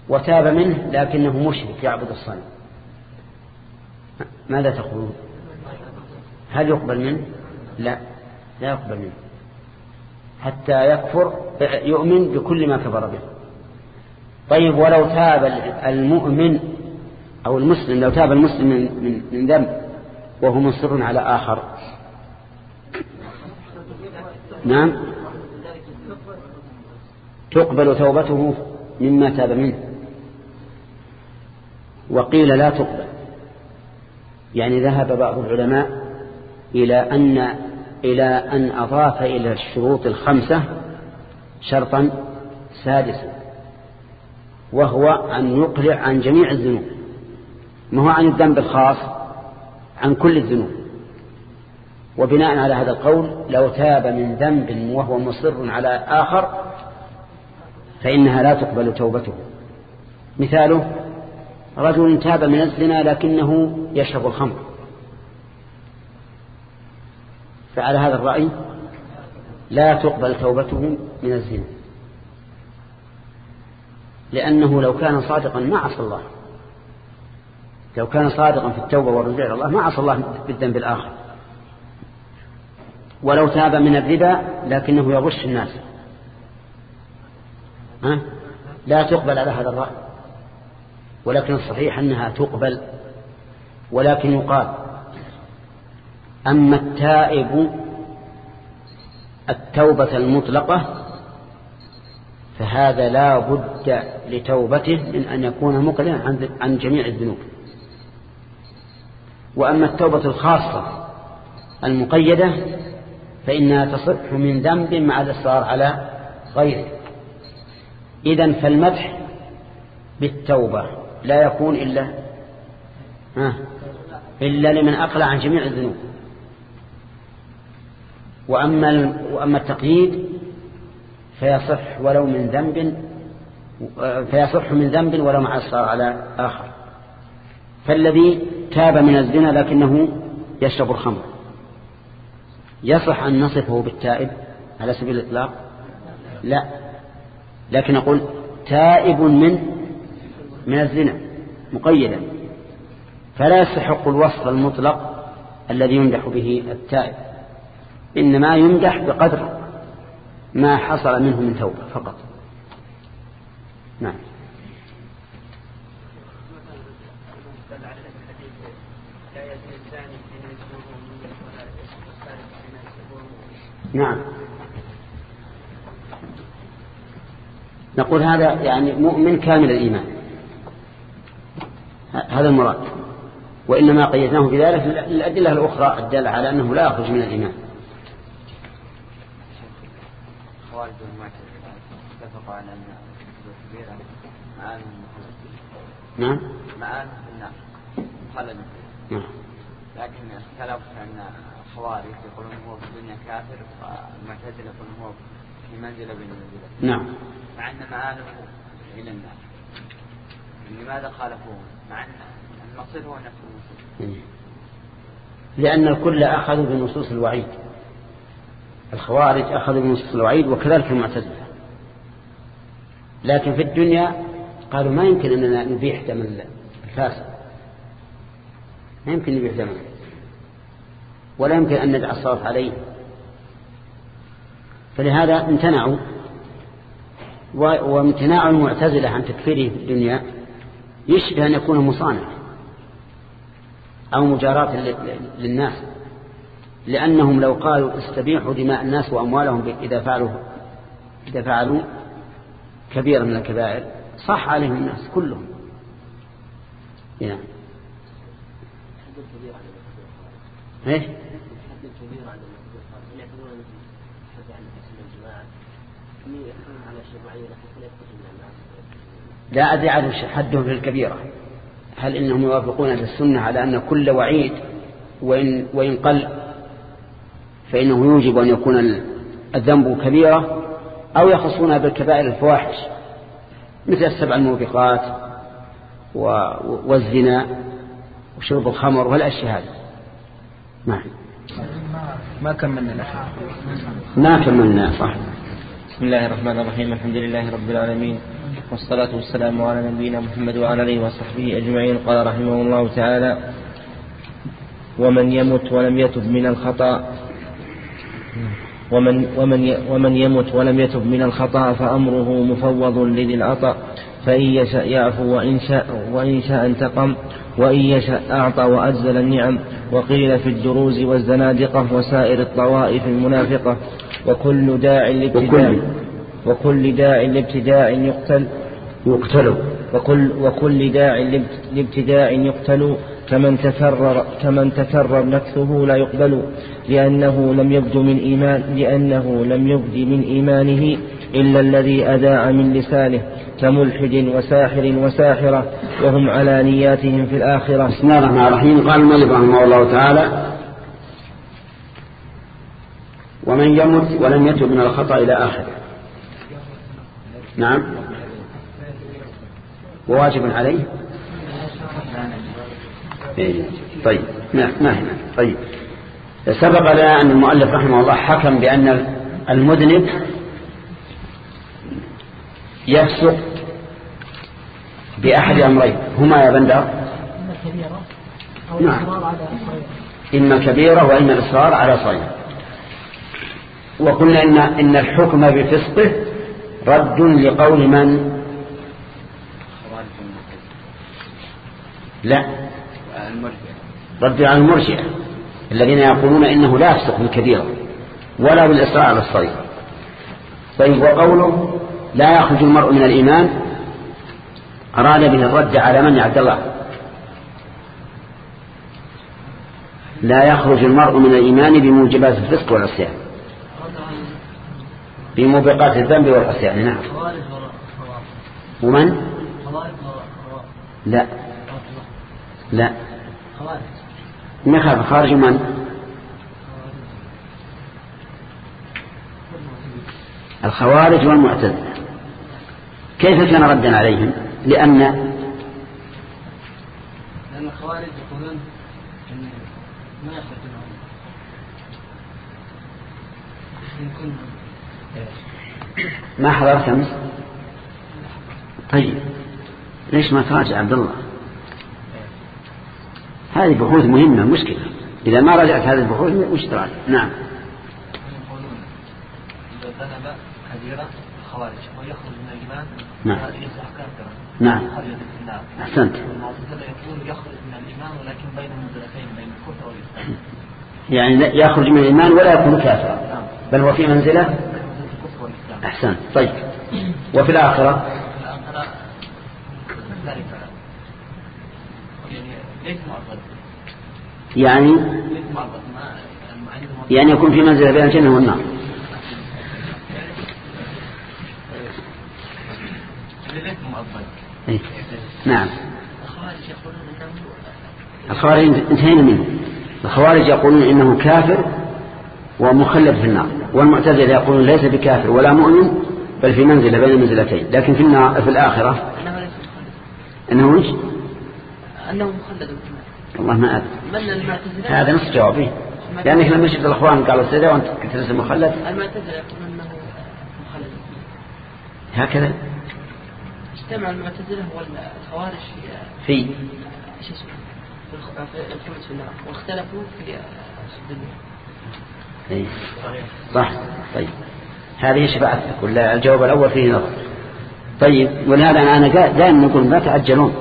A: وتاب منه لكنه مشرك يعبد الصنم ماذا تقولون؟ هل يقبل منه؟ لا لا يقبل منه حتى يكفر يؤمن بكل ما كفر به. طيب ولو تاب المؤمن أو المسلم لو تاب المسلم من, من, من ذنب وهو مصر على آخر. نعم. تقبل توبته مما تاب منه. وقيل لا تقبل. يعني ذهب بعض العلماء إلى أن إلى أن أضاف إلى الشروط الخمسة شرطا سادسا وهو أن يقلع عن جميع الذنوب. ما هو عن الذنب الخاص؟ عن كل الذنوب. وبناء على هذا القول لو تاب من ذنب وهو مصر على آخر فإنها لا تقبل توبته. مثاله رجل تاب من الزنا لكنه يشرب الخمر. فعلى هذا الرأي لا تقبل توبته من الزنا. لأنه لو كان صادقا ما عصى الله. لو كان صادقا في التوبة والرجوع إلى الله ما عصى الله بالذنب الآخر. ولو تاب من الربا لكنه يغش الناس. ها؟ لا تقبل على هذا الرأي. ولكن الصحيح أنها تقبل ولكن يقال أما التائب التوبة المطلقة فهذا لا بد لتوبته من أن يكون مقلعا عن جميع الذنوب. وأما التوبة الخاصة المقيدة فإنها تصح من ذنب مع الإصرار على غيره. إذا فالمدح بالتوبة لا يكون إلا ها؟ إلا لمن أقلع عن جميع الذنوب. وأما وأما التقييد فيصح ولو من ذنب فيصح من ذنب ولو مع الصار على آخر. فالذي تاب من الزنا لكنه يشرب الخمر. يصح أن نصفه بالتائب؟ على سبيل الإطلاق؟ لا. لكن أقول تائب من من الزنا مقيدا. فلا يستحق الوصف المطلق الذي يمدح به التائب. إنما يمدح بقدر ما حصل منه من توبة فقط. نعم. نعم. نقول هذا يعني مؤمن كامل الإيمان. هذا المراد. وإنما قيدناه بذلك الأدلة الأخرى الدالة على أنه لا يخرج من الإيمان.
B: خوارج والمعتزلة اتفقوا على أن الكبيرة معاني
A: نعم.
B: معاني في النار خلد
A: نعم.
B: لكن اختلف أن الخوارج يقولون هو في الدنيا كافر والمعتزلة يقولون هو في منزلة بين المنزلتين
A: نعم.
B: مع أن معانه إلى النار. لماذا خالفوه؟ مع أن المقصد هو نفس النصوص
A: لأن الكل أخذوا بنصوص الوعيد. الخوارج أخذوا بنصوص الوعيد وكذلك المعتزلة. لكن في الدنيا قالوا ما يمكن أننا نبيح دم الفاسد. ما يمكن نبيح دمه ولا يمكن أن ندع الصوت عليه. فلهذا امتنعوا. وامتناع المعتزلة عن تكفيره في الدنيا يشبه أن يكون مصانع أو مجاراة للناس. لأنهم لو قالوا استبيحوا دماء الناس وأموالهم إذا فعلوا إذا فعلوا كبيرا من الكبائر صح عليهم الناس كلهم. نعم. إيه؟ لا أدري عن حدهم في الكبيرة. هل إنهم يوافقون للسنة على أن كل وعيد وإن, وإن قل فإنه يوجب أن يكون الذنب كبيرة أو يخصونها بالكبائر الفواحش مثل السبع الموبقات والزنا وشرب الخمر والأشياء هذه. نعم.
C: ما كملنا
A: ما كملنا صح
C: بسم الله الرحمن الرحيم الحمد لله رب العالمين والصلاة والسلام على نبينا محمد وعلى آله وصحبه أجمعين قال رحمه الله تعالى ومن يمت ولم يتب من الخطأ ومن, ومن, ومن يمت ولم يتب من الخطأ فأمره مفوض لذي العطاء فإن يشاء يعفو وإن شاء, وإن شاء انتقم وإن يشاء أعطى وأجزل النعم وقيل في الدروز والزنادقة وسائر الطوائف المنافقة وكل داع لابتداع وكل. داع لابتداع يقتل.
A: يقتلوا
C: وكل, وكل داع لابت- لابتداع يقتل. كمن تكرر كمن تكرر نكثه لا يقبل. لأنه لم يبد من إيمان لأنه لم يبد من إيمانه إلا الذي أذاع من لسانه كملحد وساحر وساحرة وهم على نياتهم في الآخرة.
A: بسم الله الرحمن الرحيم. قال المؤلف رحمه الله تعالى ومن يمت ولم يتب من الخطأ إلى آخره نعم. وواجب عليه؟ إيه. طيب. نعم نعم طيب. سبق لنا أن المؤلف رحمه الله حكم بأن المذنب يفسق بأحد أمرين. هما يا بندر؟ نعم. إما الكبيرة وإما الإصرار على صيام وقلنا إن, إن الحكم بفسقه رد لقول من؟ لا. رد على المرجئة. الذين يقولون إنه لا يفسق بالكبيرة ولا بالإصرار على الصغير. طيب وقوله لا يخرج المرء من الإيمان أراد به الرد على من يا عبد الله. لا يخرج المرء من الإيمان بموجبات الفسق والعصيان. بموبقات الذنب والعصيان نعم. ومن؟ لا. لا. يخاف خارج من؟ الخوارج والمعتزلة كيف كان ردا عليهم؟ لأن
D: لأن الخوارج يقولون ما يخرج يكون
A: ما حضرت أمس؟ طيب. ليش ما تراجع عبد الله؟ هذه بحوث مهمة مشكلة. إذا ما راجعت هذه البحوث وش تراجع؟ نعم.
D: يقولون إذا ذنب كبيرة خوارج ويخرج من الإيمان
A: نعم.
D: يصبح كافرا
A: نعم.
D: النار
A: أحسنت.
D: يقول يخرج من الإيمان ولكن بين منزلتين بين الكفر والإسلام
A: يعني يخرج من الإيمان ولا يكون كافرا. بل هو في منزلة أحسنت طيب. وفي الآخرة؟
D: يعني؟
A: يعني يكون في منزلة بين الجنة والنار. إيه. نعم.
D: الخوارج انه
A: انتهينا منه الخوارج يقولون إنه كافر ومخلد في النار. والمعتزلة يقولون ليس بكافر ولا مؤمن بل في منزلة بين منزلتين لكن في النار في الآخرة.
D: إنه ليس مخلد
A: أنه وش؟
D: أنه مخلد النار
A: والله ما أدري. هذا نص جوابي. لأنك لما شفت الأخوان قالوا السيدة وأنت كنت لسه مخلد.
D: المعتزلة يقولون إنه مخلد.
A: هكذا.
D: اجتمع المعتزلة والخوارج في
A: في
D: شو اسمه في الخ- في الخروج في النار واختلفوا في الدنيا.
A: إيه. صح. طيب. هذه شفاعتك ولا الجواب الأول فيه نظر. طيب ولهذا أنا دائما نقول لا تعجلون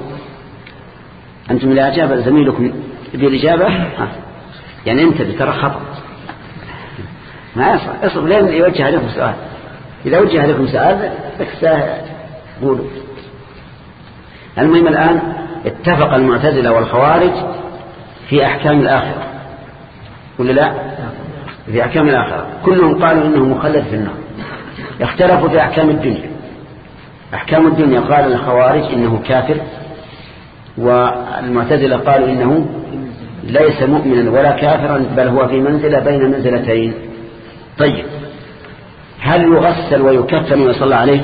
A: أنتم إذا أجاب زميلكم بالإجابة ها. يعني انتبه ترى خطأ. ما يصح. اصبر لين يوجه عليكم سؤال. إذا وجه عليكم سؤال لك قولوا. المهم الآن اتفق المعتزلة والخوارج في أحكام الآخرة. ولا لا؟ في أحكام الآخرة. كلهم قالوا إنه مخلد في النار. اختلفوا في أحكام الدنيا. أحكام الدنيا قال الخوارج إنه كافر والمعتزلة قالوا إنه ليس مؤمنا ولا كافرا بل هو في منزلة بين منزلتين. طيب هل يغسل ويكفن ويصلى عليه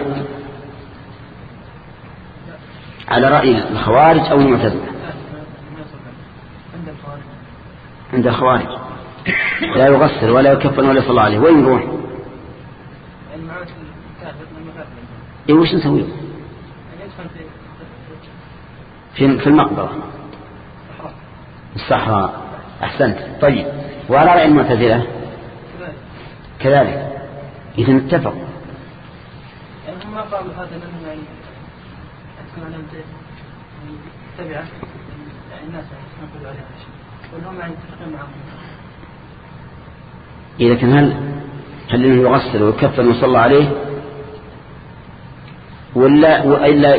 A: على رأي الخوارج أو المعتزلة؟
D: عند الخوارج
A: عند الخوارج. لا يغسل ولا يكفن ولا يصلى عليه. وين يروح؟ إيه وش نسوي؟
D: يدخل في
A: في المقبرة. الصحراء. أحسنت. طيب. وعلى رأي المعتزلة؟
D: كذلك.
A: إذا اتفقوا.
D: هم ما قالوا هذا لأنهم يعني تكون عليهم تبعة يعني الناس يقولوا عليها. وأنهم يعني يتفقون معهم.
A: إذا كان هل هل إنه يغسل ويكفن ويصلى عليه ولا وإلا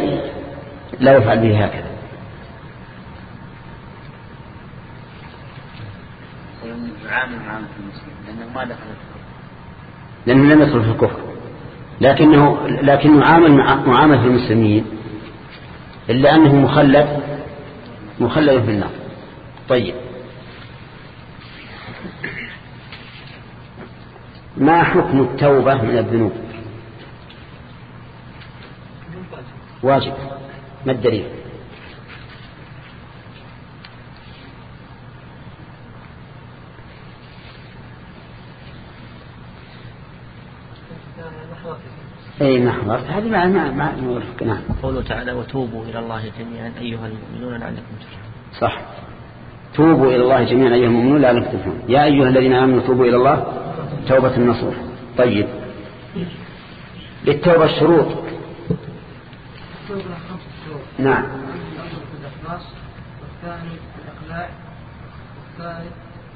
A: لا يفعل به هكذا؟
B: يعامل معاملة المسلم لأنه ما دخل
A: لأنه لم يدخل في الكفر. لكنه لكنه عامل معاملة المسلمين إلا أنه مخلد مخلد في النار. طيب. ما حكم التوبة من الذنوب؟ واجب. ما الدليل؟ اي ما حضرت هذه ما ما ما نعم.
C: قوله تعالى وتوبوا إلى الله جميعا أيها المؤمنون لعلكم تفلحون
A: صح. توبوا إلى الله جميعا أيها المؤمنون لعلكم تفلحون. يا أيها الذين آمنوا توبوا إلى الله توبة النصوح طيب. للتوبة الشروط. نعم.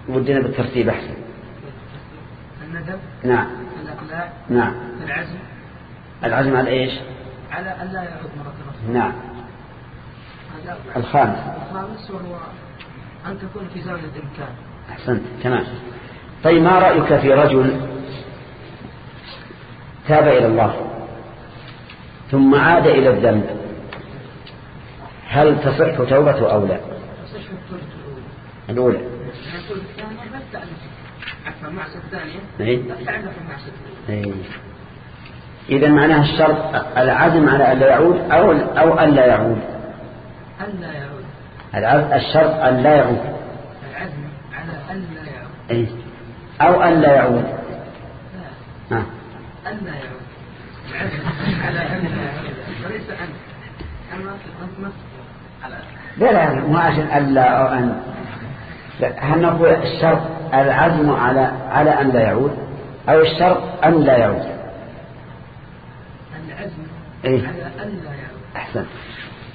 A: ودنا بالترتيب أحسن.
D: الندم.
A: نعم.
D: الإقلاع
A: نعم.
D: العزم.
A: العزم على إيش؟
D: على أن لا يعود مرة أخرى
A: نعم الخامس.
D: الخامس وهو أن تكون في زاوية الإمكان.
A: أحسنت. تمام. طيب ما رأيك في رجل تاب إلى الله ثم عاد إلى الذنب؟ هل تصح توبته أو لا؟
D: تصح الأولى.
A: الأولى
D: الثانية.
A: إيه. إيه. إذا معناها الشرط العزم على أن لا يعود أو أو أن لا يعود.
D: أن لا يعود.
A: العز- الشرط أن لا يعود.
D: العزم على أن لا يعود
A: إيه. أو أن لا يعود.
D: لا.
A: ها.
D: أن لا يعود. العزم على أن لا يعود. وليس أن. ما
A: لا لا مو عشان ألا أو أن. هل نقول الشرط العزم على على أن لا يعود؟ أو الشرط أن لا يعود؟
D: العزم
A: إيه.
D: على أن لا يعود.
A: أحسن.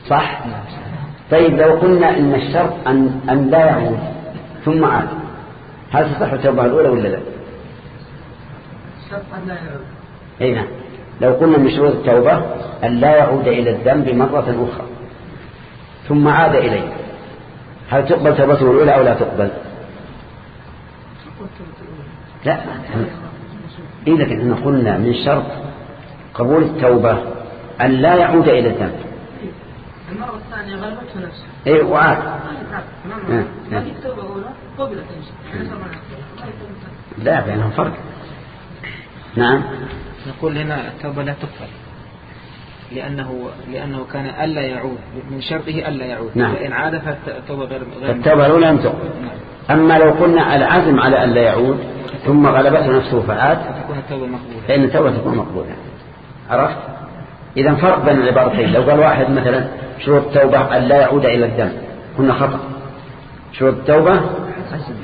A: صح؟ طيب لو قلنا إن الشرط أن, أن لا يعود ثم عاد هل تصح التوبة الأولى ولا لا؟
D: الشرط أن لا يعود.
A: أي نعم. لو قلنا من شروط التوبة أن لا يعود إلى الذنب مرة أخرى ثم عاد إليه هل تقبل توبته الأولى أو لا تقبل؟ لا. إيه لكن إحنا قلنا من شرط قبول التوبة أن لا يعود إلى الذنب.
D: المرة الثانية غلبته نفسه
A: إيه وعاد. نعم.
D: الله ما يحصل.
A: لا بينهم فرق. نعم.
E: نقول هنا التوبة لا تقبل لأنه لأنه كان ألا يعود. من شرطه ألا يعود.
A: نعم.
E: فإن عاد فالتوبة غير غير
A: التوبة الأولى لم تقبل
E: نعم.
A: أما لو قلنا العزم على أن لا يعود ثم غلبته نفسه فعاد
E: تكون التوبة مقبولة.
A: فإن التوبة تكون مقبولة. عرفت؟ إذا فرق بين العبارتين. لو قال واحد مثلا شروط التوبة أن لا يعود إلى الذنب كنا خطأ. شروط التوبة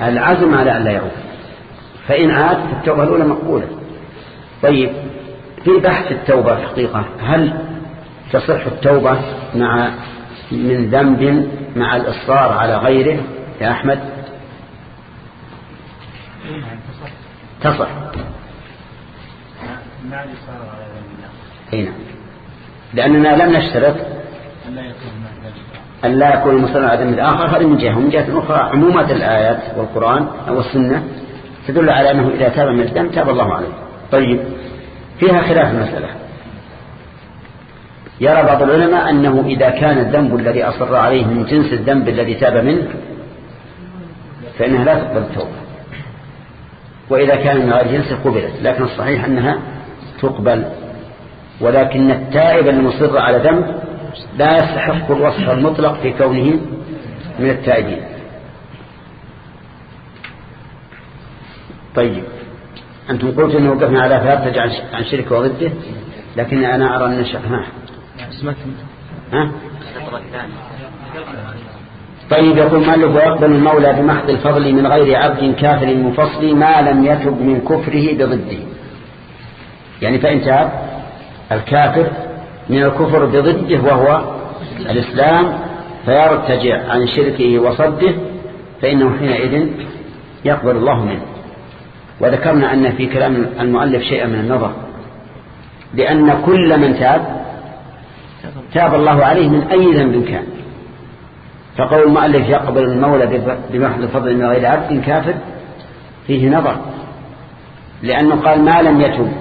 A: العزم على أن لا يعود. فإن عاد فالتوبة الأولى مقبولة. طيب في بحث التوبة في الحقيقة هل تصح التوبة مع من ذنب مع الإصرار على غيره يا أحمد؟ تصح.
B: مع الإصرار على ذنب الله
A: أي نعم. لأننا لم نشترط
B: أن لا يكون
A: المصر على ذنب الآخر هذه من جهة. ومن جهة أخرى عمومات الآيات والقرآن أو السنة تدل على أنه إذا تاب من الذنب تاب الله عليه. طيب فيها خلاف المسألة. يرى بعض العلماء أنه إذا كان الذنب الذي أصر عليه من جنس الذنب الذي تاب منه فإنها لا تقبل التوبة. وإذا كان من غير جنسه قبلت لكن الصحيح أنها تقبل. ولكن التائب المصر على ذنب لا يستحق الوصف المطلق في كونه من التائبين. طيب أنتم قلتوا أنه وقفنا على فيرتج عن عن شرك وضده لكن أنا أرى أن شرحناه
E: اسمك
A: ها؟ طيب يقول مالك ويقبل المولى بمحض الفضل من غير عبد كافر مفصل ما لم يتب من كفره بضده. يعني فإن تاب الكافر من الكفر بضده وهو الإسلام فيرتجع عن شركه وصده فإنه حينئذ يقبل الله منه. وذكرنا أن في كلام المؤلف شيئا من النظر لأن كل من تاب تاب الله عليه من أي ذنب كان. فقول المؤلف يقبل المولى بمحض الفضل من غير عبد كافر فيه نظر لأنه قال ما لم يتب.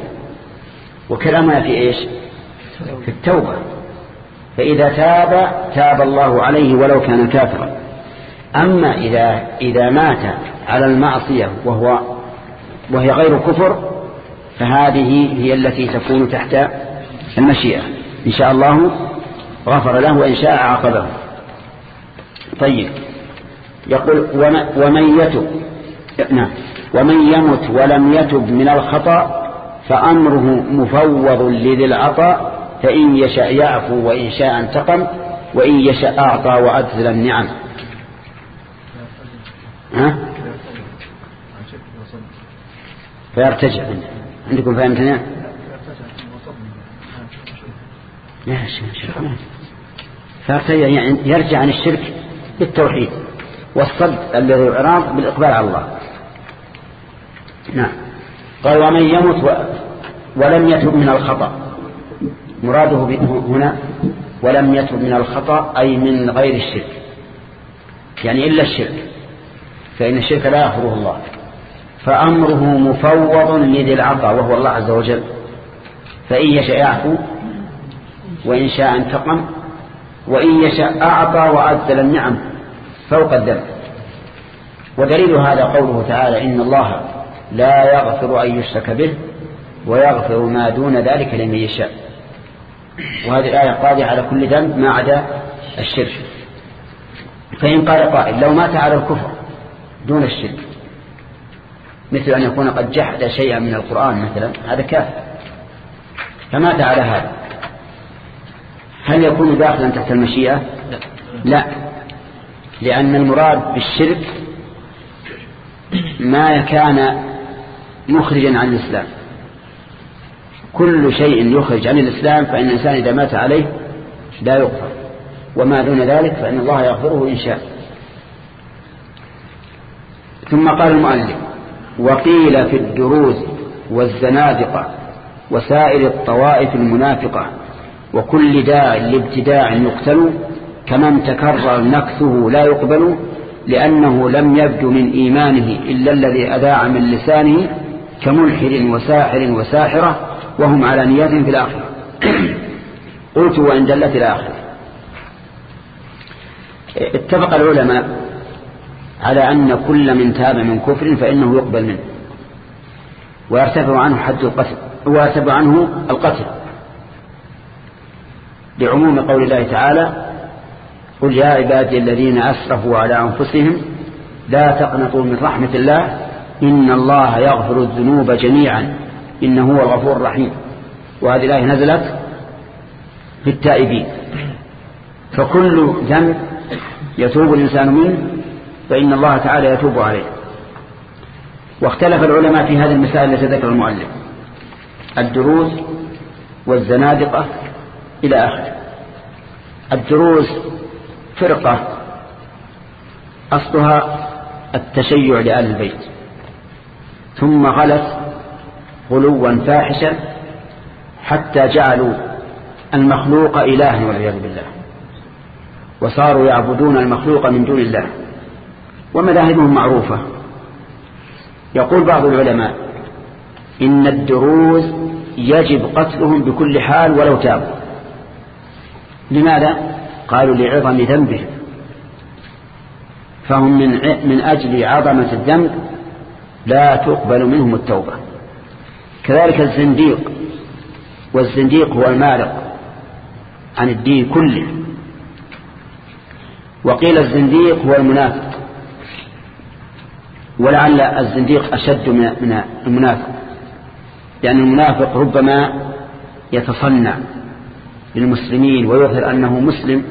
A: وكلامنا في إيش؟ في التوبة. فإذا تاب تاب الله عليه ولو كان كافرا. أما إذا, إذا مات على المعصية وهو وهي غير كفر فهذه هي التي تكون تحت المشيئة. إن شاء الله غفر له وإن شاء عاقبه. طيب. يقول ومن يتب نعم. ومن يمت ولم يتب من الخطأ فأمره مفوض لذي العطاء فإن يشاء يعفو وإن شاء انتقم وإن يشاء أعطى وأدخل النعم. ها؟ فيرتجع. عندكم فهمتنا لا شيخ فيرتجع يعني يرجع عن الشرك بالتوحيد والصد الذي يعراض بالإقبال على الله. نعم. قال ومن يمت. ولم يتب من الخطأ. مراده هنا ولم يتب من الخطأ أي من غير الشرك. يعني إلا الشرك. فإن الشرك لا يغفره الله. فأمره مفوض لذي العطاء وهو الله عز وجل. فإن يشاء يعفو وإن شاء انتقم وإن يشاء أعطى وأبدل النعم فوق الذنب. ودليل هذا قوله تعالى إن الله لا يغفر أن يشرك به ويغفر ما دون ذلك لمن يشاء. وهذه الآية قاضية على كل ذنب ما عدا الشرك. فإن قال قائل لو مات على الكفر دون الشرك مثل أن يكون قد جحد شيئا من القرآن مثلا هذا كافر. فمات على هذا. هل يكون داخلا تحت المشيئة؟ لا. لأن المراد بالشرك ما كان مخرجا عن الإسلام. كل شيء يخرج عن الإسلام فإن الإنسان إذا مات عليه لا يغفر. وما دون ذلك فإن الله يغفره إن شاء. ثم قال المؤلف وقيل في الدروز والزنادقة وسائر الطوائف المنافقة وكل داع لابتداع يقتل كمن تكرر نكثه لا يقبل لأنه لم يبدو من إيمانه إلا الذي أذاع من لسانه كملحد وساحر وساحرة وهم على نيات في الآخرة. قلت وإن دلت الآخرة اتفق العلماء على أن كل من تاب من كفر فإنه يقبل منه. ويرتفع عنه حد القتل ويرتفع عنه القتل. لعموم قول الله تعالى قل يا عبادي الذين أسرفوا على أنفسهم لا تقنطوا من رحمة الله إن الله يغفر الذنوب جميعا. إنه هو الغفور الرحيم. وهذه الآية نزلت في التائبين فكل ذنب يتوب الإنسان منه فإن الله تعالى يتوب عليه. واختلف العلماء في هذه المسائل التي ذكر المؤلف. الدروز والزنادقة إلى آخره. الدروز فرقة أصلها التشيع لآل البيت. ثم غلت غلوا فاحشا حتى جعلوا المخلوق إلها والعياذ بالله. وصاروا يعبدون المخلوق من دون الله. ومذاهبهم معروفة. يقول بعض العلماء إن الدروز يجب قتلهم بكل حال ولو تابوا لماذا؟ قالوا لعظم ذنبهم فهم من من أجل عظمة الذنب لا تقبل منهم التوبة. كذلك الزنديق والزنديق هو المارق عن الدين كله. وقيل الزنديق هو المنافق. ولعل الزنديق أشد من المنافق. لأن المنافق ربما يتصنع للمسلمين ويظهر أنه مسلم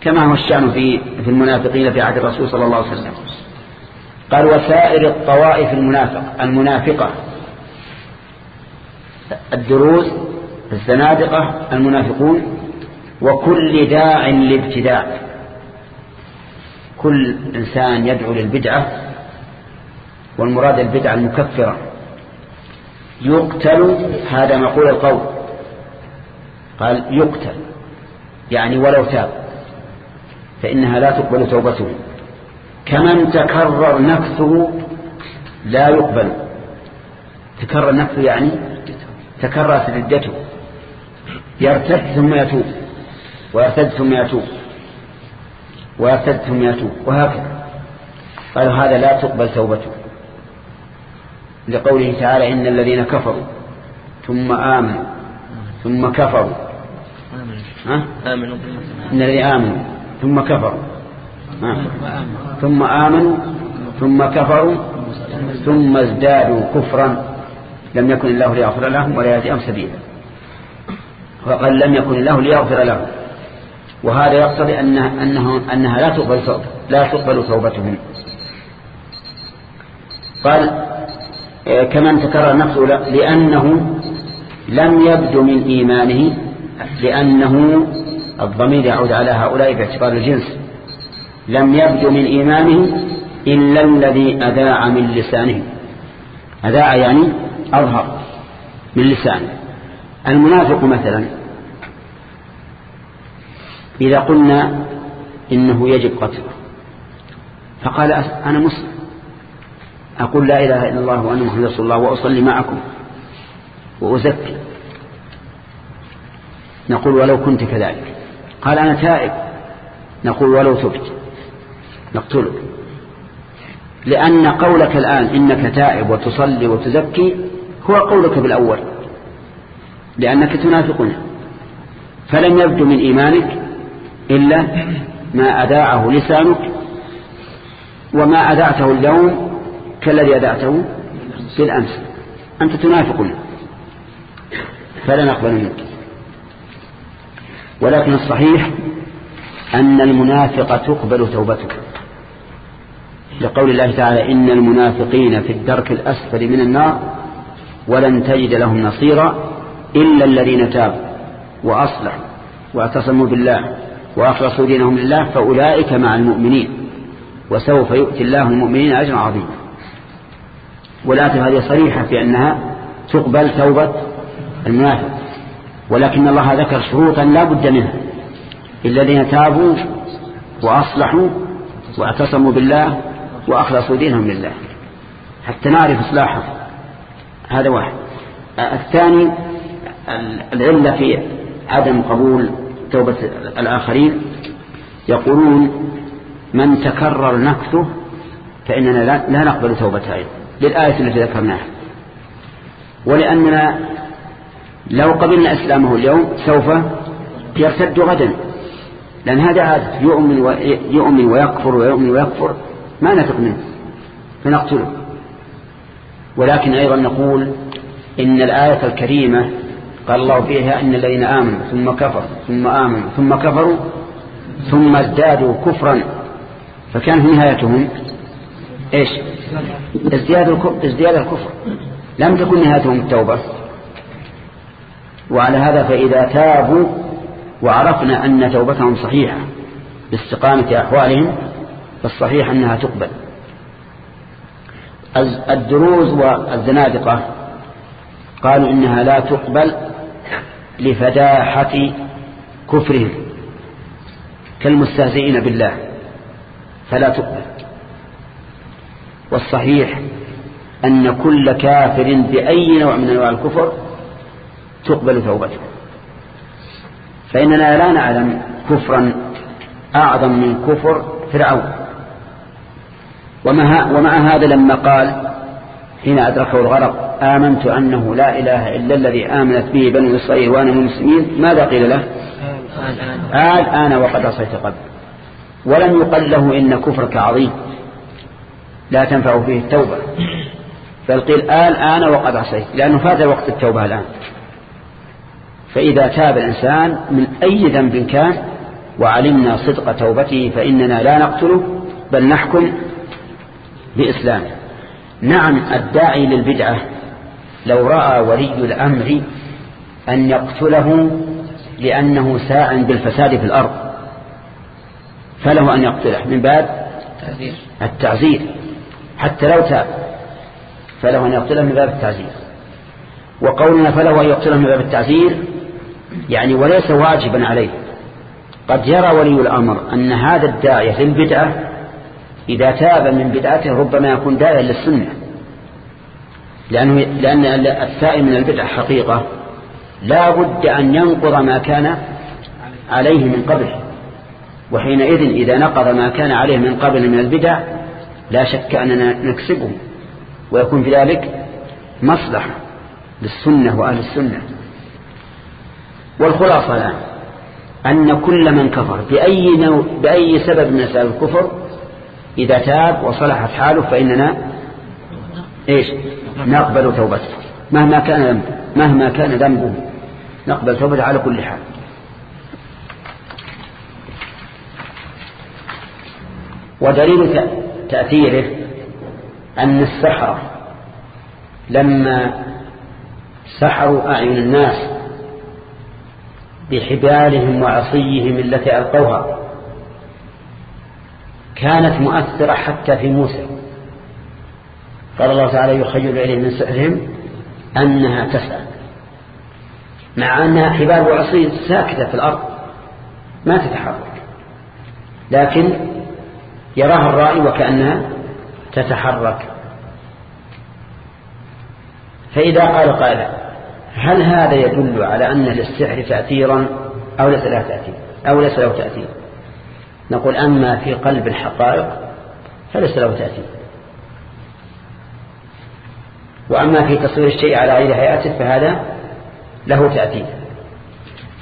A: كما هو الشأن في في المنافقين في عهد الرسول صلى الله عليه وسلم. قال وسائر الطوائف المنافق المنافقة. الدروز الزنادقة المنافقون وكل داع لابتداع كل إنسان يدعو للبدعة والمراد البدعة المكفرة. يقتل هذا مقول القول. قال يقتل يعني ولو تاب فإنها لا تقبل توبته. كمن تكرر نفسه لا يقبل. تكرر نفسه يعني تكررت ردته يرتد ثم يتوب ويرتد ثم يتوب ويرتد ثم يتوب وهكذا. قالوا هذا لا تقبل توبته. لقوله تعالى إن الذين كفروا ثم آمنوا ثم كفروا؟
C: آمنوا.
A: إن الذين آمنوا ثم كفروا. ثم آمنوا ثم كفروا ثم ازدادوا كفرا. لم يكن الله ليغفر لهم ولا يهديهم سبيلا. وقال لم يكن الله ليغفر لهم. وهذا يقتضي أنها, أنه أنها لا تقبل لا تقبل توبتهم. قال آه، كمن تكرر نفسه لأنه لم يبدو من إيمانه لأنه الضمير يعود على هؤلاء باعتبار الجنس. لم يبدو من إيمانه إلا الذي أذاع من لسانه. أذاع يعني أظهر من لسانه. المنافق مثلا إذا قلنا إنه يجب قتله فقال أنا مسلم. أقول لا إله إلا الله وأنا محمد رسول الله وأصلي معكم وأزكي. نقول ولو كنت كذلك. قال أنا تائب. نقول ولو تبت. نقتلك. لأن قولك الآن إنك تائب وتصلي وتزكي هو قولك بالأول لأنك تنافقنا. فلم يبدو من إيمانك إلا ما أداعه لسانك وما أدعته اليوم كالذي أدعته بالأمس. أنت تنافقنا. فلا نقبل منك. ولكن الصحيح أن المنافق تقبل توبته لقول الله تعالى إن المنافقين في الدرك الأسفل من النار ولن تجد لهم نصيرا إلا الذين تابوا وأصلحوا واعتصموا بالله وأخلصوا دينهم لله فأولئك مع المؤمنين وسوف يؤتي الله المؤمنين أجرا عظيما. والآية هذه صريحة في أنها تقبل توبة المنافق ولكن الله ذكر شروطا لا بد منها. الذين تابوا وأصلحوا واعتصموا بالله وأخلصوا دينهم لله. حتى نعرف إصلاحه هذا واحد. الثاني العلة في عدم قبول توبة الآخرين. يقولون من تكرر نكثه فإننا لا نقبل توبته أيضا. للآية التي ذكرناها. ولأننا لو قبلنا إسلامه اليوم سوف يرتد غدا. لأن هذا عادة يؤمن, يؤمن ويكفر ويؤمن ويكفر. ما نثق منه فنقتله. ولكن أيضا نقول إن الآية الكريمة قال الله فيها إن الذين آمنوا ثم كفروا ثم آمنوا ثم كفروا ثم ازدادوا كفرا. فكان نهايتهم إيش؟ ازدياد ازدياد الكفر. لم تكن نهايتهم التوبة. وعلى هذا فإذا تابوا وعرفنا أن توبتهم صحيحة باستقامة أحوالهم فالصحيح أنها تقبل. الدروز والزنادقة قالوا إنها لا تقبل لفداحة كفرهم كالمستهزئين بالله فلا تقبل. والصحيح أن كل كافر بأي نوع من أنواع الكفر تقبل توبته. فإننا لا نعلم كفرا أعظم من كفر فرعون. ومع هذا لما قال حين أدركه الغرق آمنت أنه لا إله إلا الذي آمنت به بنو إسرائيل وأنا من المسلمين. ماذا قيل له؟ آل آن وقد عصيت قبل. ولم يقل له إن كفرك عظيم. لا تنفع فيه التوبة. بل قيل آل آن وقد عصيت. لأنه فات وقت التوبة الآن. فإذا تاب الإنسان من أي ذنب كان وعلمنا صدق توبته فإننا لا نقتله بل نحكم بإسلامه. نعم الداعي للبدعة لو رأى ولي الأمر أن يقتله لأنه ساع بالفساد في الأرض فله أن يقتله. من باب التعزير. حتى لو تاب فله أن يقتله من باب التعزير. وقولنا فله أن يقتله من باب التعزير يعني وليس واجبا عليه. قد يرى ولي الأمر أن هذا الداعية للبدعة إذا تاب من بدعته ربما يكون داعيا للسنة. لأنه لأن السائل من البدع حقيقة. لا بد أن ينقض ما كان عليه من قبل. وحينئذ إذا نقض ما كان عليه من قبل من البدع لا شك أننا نكسبه. ويكون في ذلك مصلحة للسنة وأهل السنة. والخلاصة الآن أن كل من كفر بأي, نوع بأي سبب من أسباب الكفر إذا تاب وصلحت حاله فإننا إيش؟ نقبل توبته. مهما كان ذنبه مهما كان ذنبه نقبل توبته على كل حال. ودليل تأثيره أن السحرة لما سحروا أعين الناس بحبالهم وعصيهم التي ألقوها كانت مؤثرة حتى في موسى. قال الله تعالى يخيل إليه من سحرهم أنها تسعى مع أنها حبال وعصي ساكتة في الأرض ما تتحرك. لكن يراها الرائي وكأنها تتحرك. فإذا قال قائل هل هذا يدل على أن للسحر تأثيرا أو ليس له تأثير؟ أو ليس له تأثير؟ نقول أما في قلب الحقائق فليس له تأثير. وأما في تصوير الشيء على غير هيئته فهذا له تأثير.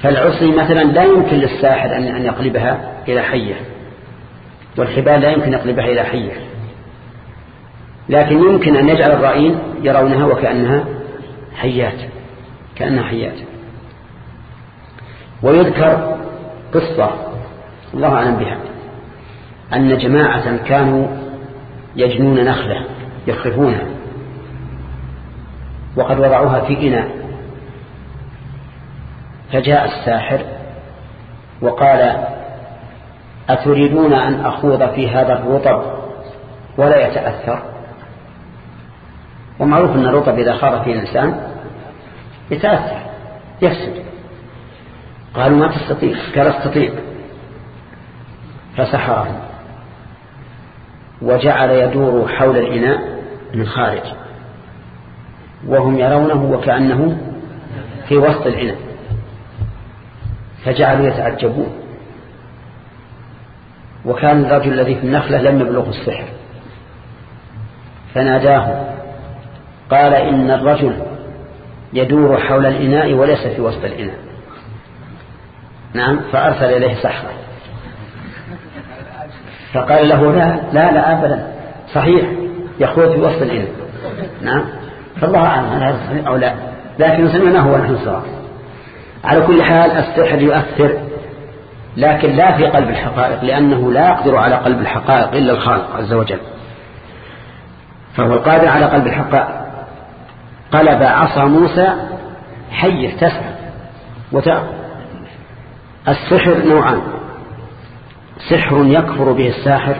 A: فالعصي مثلا لا يمكن للساحر أن يقلبها إلى حية والحبال لا يمكن يقلبها إلى حية. لكن يمكن أن يجعل الرائين يرونها وكأنها حيات كأنها حيات. ويذكر قصة الله أعلم بها. أن جماعة كانوا يجنون نخلة يخرفونها وقد وضعوها في إناء. فجاء الساحر وقال أتريدون أن أخوض في هذا الرطب ولا يتأثر؟ ومعروف أن الرطب إذا خاض فيه الإنسان يتأثر يفسد. قالوا ما تستطيع قال أستطيع. فسحره وجعل يدور حول الإناء من خارج. وهم يرونه وكأنه في وسط الإناء. فجعلوا يتعجبون. وكان الرجل الذي في النخلة لم يبلغ السحر. فناداه قال إن الرجل يدور حول الإناء وليس في وسط الإناء. نعم فأرسل إليه سحرا. فقال له لا لا لا أبدا. صحيح يخوض في وسط الإناء نعم. فالله أعلم هذا أو لا. لكن سمعناه ونحن سواء على كل حال السحر يؤثر لكن لا في قلب الحقائق لأنه لا يقدر على قلب الحقائق إلا الخالق عز وجل. فهو القادر على قلب الحقائق. قلب عصا موسى حية تسعى وتأخذ السحر نوعان. سحر يكفر به الساحر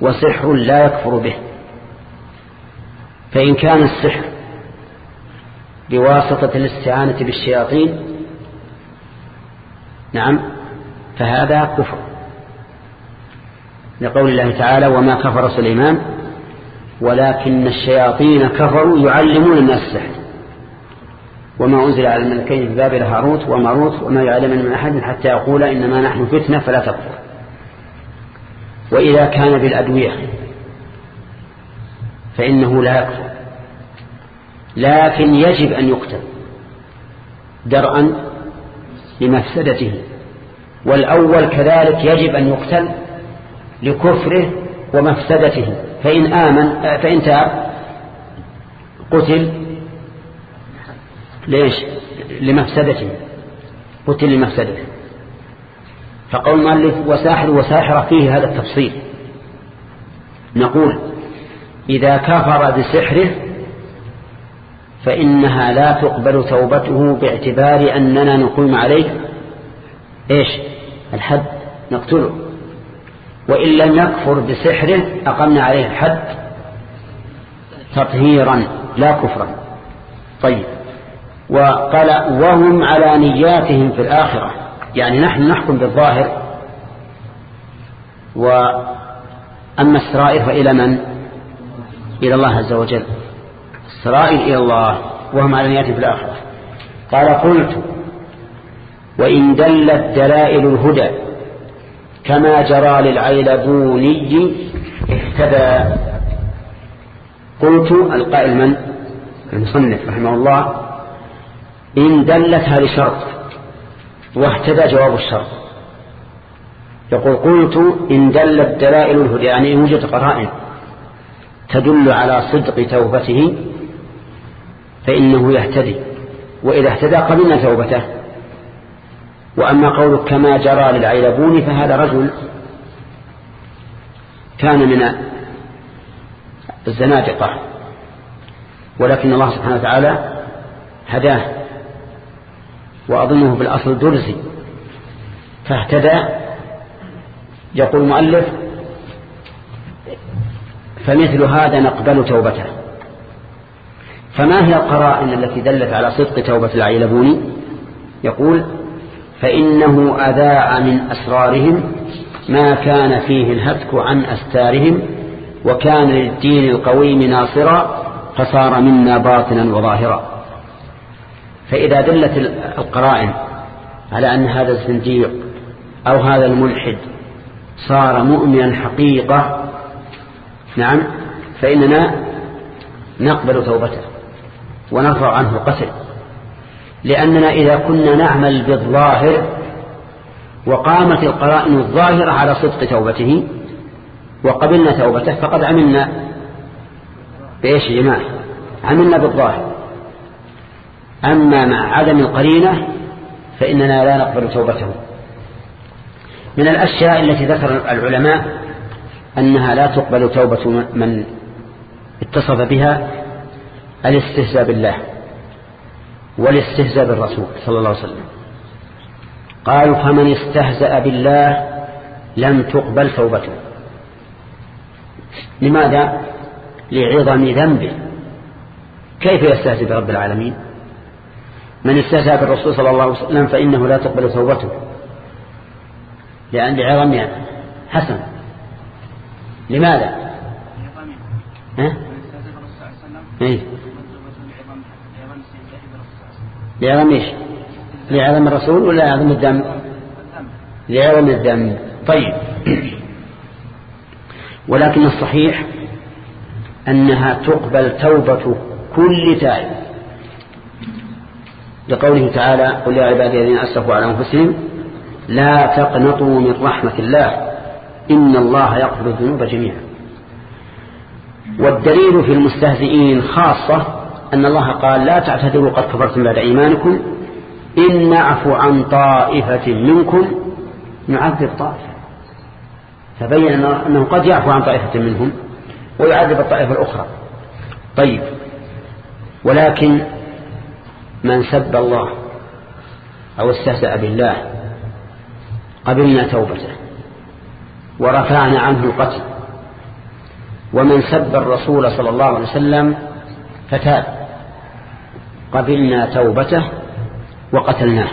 A: وسحر لا يكفر به. فإن كان السحر بواسطة الاستعانة بالشياطين نعم فهذا كفر. لقول الله تعالى وما كفر سليمان ولكن الشياطين كفروا يعلمون الناس السحر. وما أنزل على الملكين في بابل هاروت وماروت وما يعلمن من أحد حتى يقول إنما نحن فتنة فلا تكفر. وإذا كان بالأدوية فإنه لا يكفر. لكن يجب أن يقتل درءا لمفسدته والأول كذلك يجب أن يقتل لكفره ومفسدته. فإن آمن فإن تاب قتل ليش؟ لمفسدته قتل لمفسدته فقول مؤلف وساحر وساحرة فيه هذا التفصيل. نقول إذا كفر بسحره فإنها لا تقبل توبته باعتبار أننا نقيم عليه. إيش؟ الحد. نقتله. وإن لم يكفر بسحره أقمنا عليه الحد. تطهيرا لا كفرا. طيب. وقال وهم على نياتهم في الآخرة. يعني نحن نحكم بالظاهر. وأما السرائر فإلى من؟ إلى الله عز وجل. السرائر إلى الله وهم على نيات في الآخرة. قال قلت وإن دلت دلائل الهدى كما جرى للعيلبوني اهتدى. قلت القائل من؟ المصنف رحمه الله. إن دلت هذه شرط واهتدى جواب الشرط. يقول قلت إن دلت دلائل الهدى يعني وجد قرائن تدل على صدق توبته فإنه يهتدي. وإذا اهتدى قبلنا توبته. وأما قولك كما جرى للعيلبون فهذا رجل كان من الزنادقة ولكن الله سبحانه وتعالى هداه. وأظنه بالأصل درزي. فاهتدى. يقول المؤلف فمثل هذا نقبل توبته. فما هي القرائن التي دلت على صدق توبة العيلبوني؟ يقول فإنه أذاع من أسرارهم ما كان فيه الهتك عن أستارهم وكان للدين القويم ناصرا فصار منا باطنا وظاهرا. فإذا دلت القرائن على أن هذا الزنديق أو هذا الملحد صار مؤمنا حقيقة نعم فإننا نقبل توبته ونرفع عنه القتل. لأننا إذا كنا نعمل بالظاهر وقامت القرائن الظاهرة على صدق توبته وقبلنا توبته فقد عملنا بإيش؟ يا جماعة. عملنا بالظاهر. أما مع عدم القرينة فإننا لا نقبل توبته. من الأشياء التي ذكر العلماء أنها لا تقبل توبة من اتصف بها الاستهزاء بالله والاستهزاء بالرسول صلى الله عليه وسلم. قالوا فمن استهزأ بالله لم تقبل توبته. لماذا؟ لعظم ذنبه. كيف يستهزئ برب العالمين؟ من استهزأ بالرسول صلى الله عليه وسلم فإنه لا تقبل توبته. لأن لعظم حسن. لماذا؟ ها؟ إيه. لعظم. إيش؟ لعظم الرسول ولا لعظم الدم لعظم الدم طيب. ولكن الصحيح أنها تقبل توبة كل تائب. لقوله تعالى قل يا عبادي الذين أسرفوا على أنفسهم لا تقنطوا من رحمة الله إن الله يغفر الذنوب جميعا. والدليل في المستهزئين خاصة أن الله قال لا تعتذروا قد كفرتم بعد إيمانكم إن نعفو عن طائفة منكم نعذب طائفة فبين أنه قد يعفو عن طائفة منهم ويعذب الطائفة الأخرى. طيب. ولكن من سب الله أو استهزأ بالله قبلنا توبته ورفعنا عنه القتل. ومن سب الرسول صلى الله عليه وسلم فتاب. قبلنا توبته وقتلناه.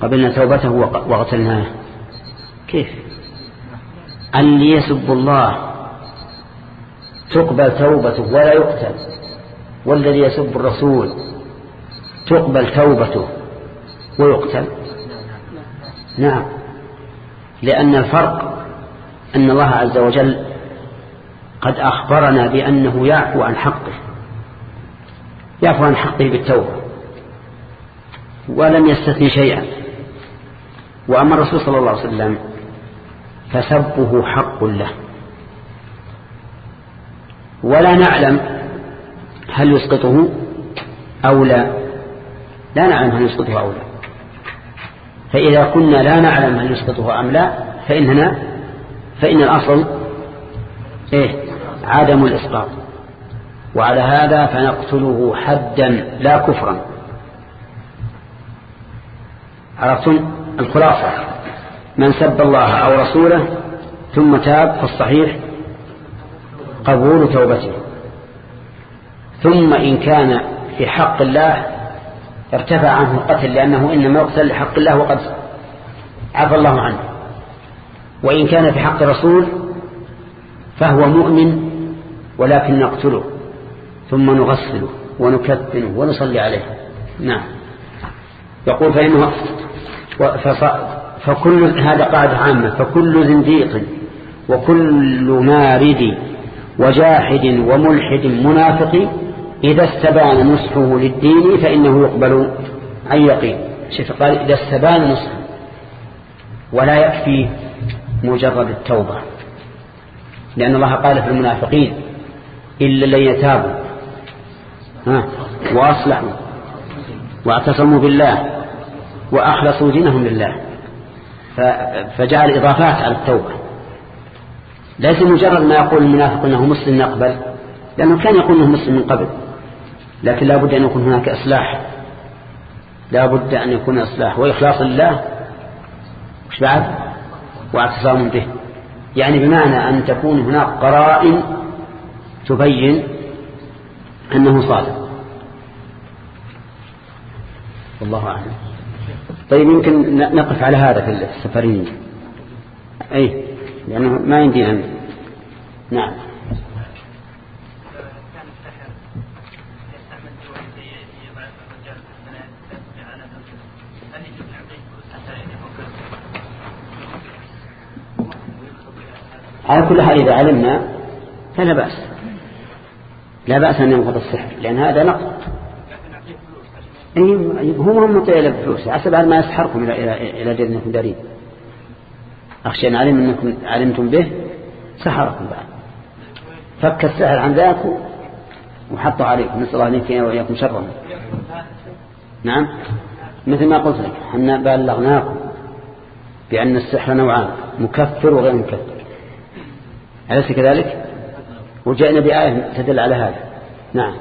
A: قبلنا توبته وقتلناه. كيف؟ اللي يسب الله تقبل توبته ولا يقتل. والذي يسب الرسول تقبل توبته ويقتل؟ نعم. لأن الفرق أن الله عز وجل قد أخبرنا بأنه يعفو عن حقه. يعفو عن حقه بالتوبة. ولم يستثني شيئا. وأما الرسول صلى الله عليه وسلم فسبه حق له. ولا نعلم هل يسقطه أو لا؟ لا نعلم هل يسقطه أو لا. فإذا كنا لا نعلم هل يسقطه أم لا فإننا فإن الأصل إيه؟ عدم الإسقاط. وعلى هذا فنقتله حدا لا كفرا. عرفتم؟ الخلاصة. من سب الله أو رسوله ثم تاب فالصحيح قبول توبته. ثم إن كان في حق الله ارتفع عنه القتل لأنه إنما يقتل لحق الله وقد عفى الله عنه. وإن كان في حق الرسول فهو مؤمن ولكن نقتله ثم نغسله ونكفنه ونصلي عليه. نعم. يقول فإنه فكل هذا قاعدة عامة فكل زنديق وكل مارد وجاحد وملحد منافق إذا استبان نصحه للدين فإنه يقبل عن يقين شيخ قال إذا استبان نصحه ولا يكفي مجرد التوبة لأن الله قال في المنافقين إلا الذين تابوا ها وأصلحوا واعتصموا بالله وأخلصوا دينهم لله فجعل إضافات على التوبة. ليس مجرد ما يقول المنافق أنه مسلم نقبل لأنه كان يقول أنه مسلم من قبل. لكن لا بد أن يكون هناك إصلاح. لا بد أن يكون إصلاح. وإخلاص لله وش بعد؟ واعتصام به. يعني بمعنى أن تكون هناك قرائن تبين أنه صادق. والله أعلم. طيب يمكن نقف على هذا في السفرين. أي لأنه ما يمدينا نعم. على كل حال إذا علمنا فلا بأس. لا بأس أن ينقض السحر لأن هذا نقض. هم هم مطيلة بفلوس عسى بعد ما يسحركم إلى إلى إلى أنكم دارين أخشى أن علم أنكم علمتم به سحركم بعد. فك السحر عن ذاك وحطوا عليكم. نسأل الله أن وإياكم شرهم. نعم؟ مثل ما قلت لك إحنا بلغناكم بأن السحر نوعان مكفر وغير مكفر. أليس كذلك؟ وجاءنا بآية تدل على هذا. نعم.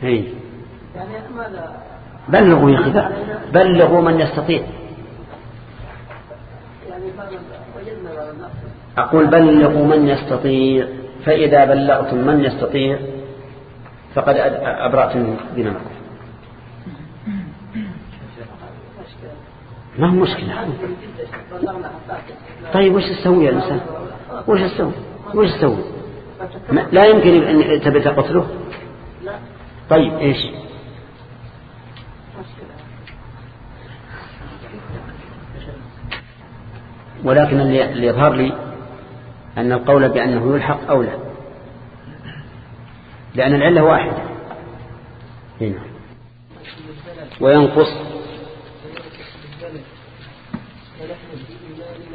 A: هي. يعني ماذا بلغوا يا أخي بلغوا من يستطيع. يعني أقول بلغوا من يستطيع. فإذا بلغتم من يستطيع فقد أبرأتم دينكم. ما هو مشكلة؟ طيب وش تسوي يا الإنسان وش تسوي؟ وش تسوي؟ لا يمكن أن تبي تقتله؟ طيب إيش؟ ولكن اللي يظهر لي أن القول بأنه يلحق أولى لأن العلة واحدة. هنا. وينقص